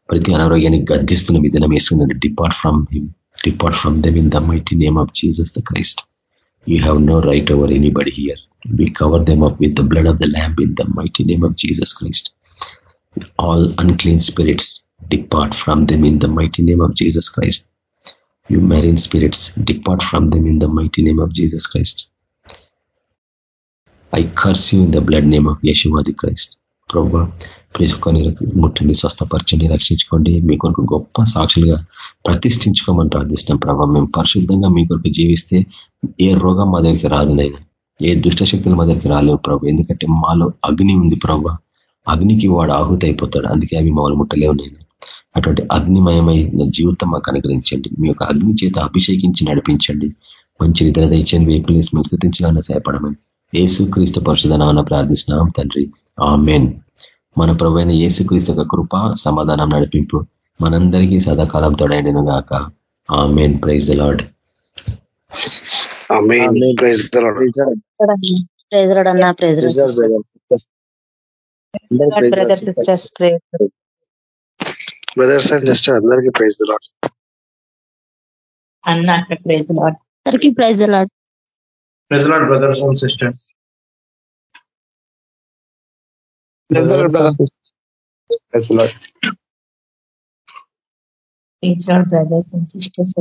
ప్రతి అనారోగ్యానికి గద్దిస్తున్న. విధానం వేసుకున్నాడు depart from him depart from them in the mighty name of Jesus the Christ you have no right over anybody here we cover them up with the blood of the lamb in the mighty name of Jesus Christ all unclean spirits depart from them in the mighty name of Jesus Christ you marine spirits depart from them in the mighty name of Jesus Christ I curse you in the blood name of యశువాది Christ ప్రభు ప్రేసుకొని ముట్టండి స్వస్థపరచండి రక్షించుకోండి. మీ కొరకు గొప్ప సాక్షులుగా ప్రతిష్ఠించుకోమని ప్రార్థిస్తున్నాం ప్రభావ మేము పరిశుద్ధంగా మీ కొరకు జీవిస్తే ఏ రోగం మా దగ్గరికి రాదునైనా ఏ దుష్టశక్తులు మా దగ్గరికి రాలేవు ప్రభు. ఎందుకంటే మాలో అగ్ని ఉంది ప్రభా. అగ్నికి వాడు ఆహుతి అయిపోతాడు. అందుకే అవి మమ్మల్ని ముట్టలేవు నేను అటువంటి అగ్నిమయమైన జీవితం మాకు అనుగ్రహించండి. మీ యొక్క అగ్ని చేత అభిషేకించి నడిపించండి. మంచి నిద్ర దయచండి వేకులు మేము స్థుతించాలన్న సహాయపడమని ఏసుక్రీస్తు పరిశుధనాన్ని ప్రార్థిస్తున్నాం తండ్రి. ఆ మెయిన్ మన ప్రభు అయిన ఏసుక్రీస్తు యొక్క కృప సమాధానం నడిపింపు మనందరికీ సదాకాలం తోడైండిన గాక. ఆ main praise the Lord praise అన్న praise brother sisters praise brothers and sister అందరికీ ప్రైజ్ లాడ్. అన్న అట్లా ప్రైజ్ లాడ్. అందరికి praise Lord. Praise the Lord, brothers and sisters. Praise Lord. Brothers and sisters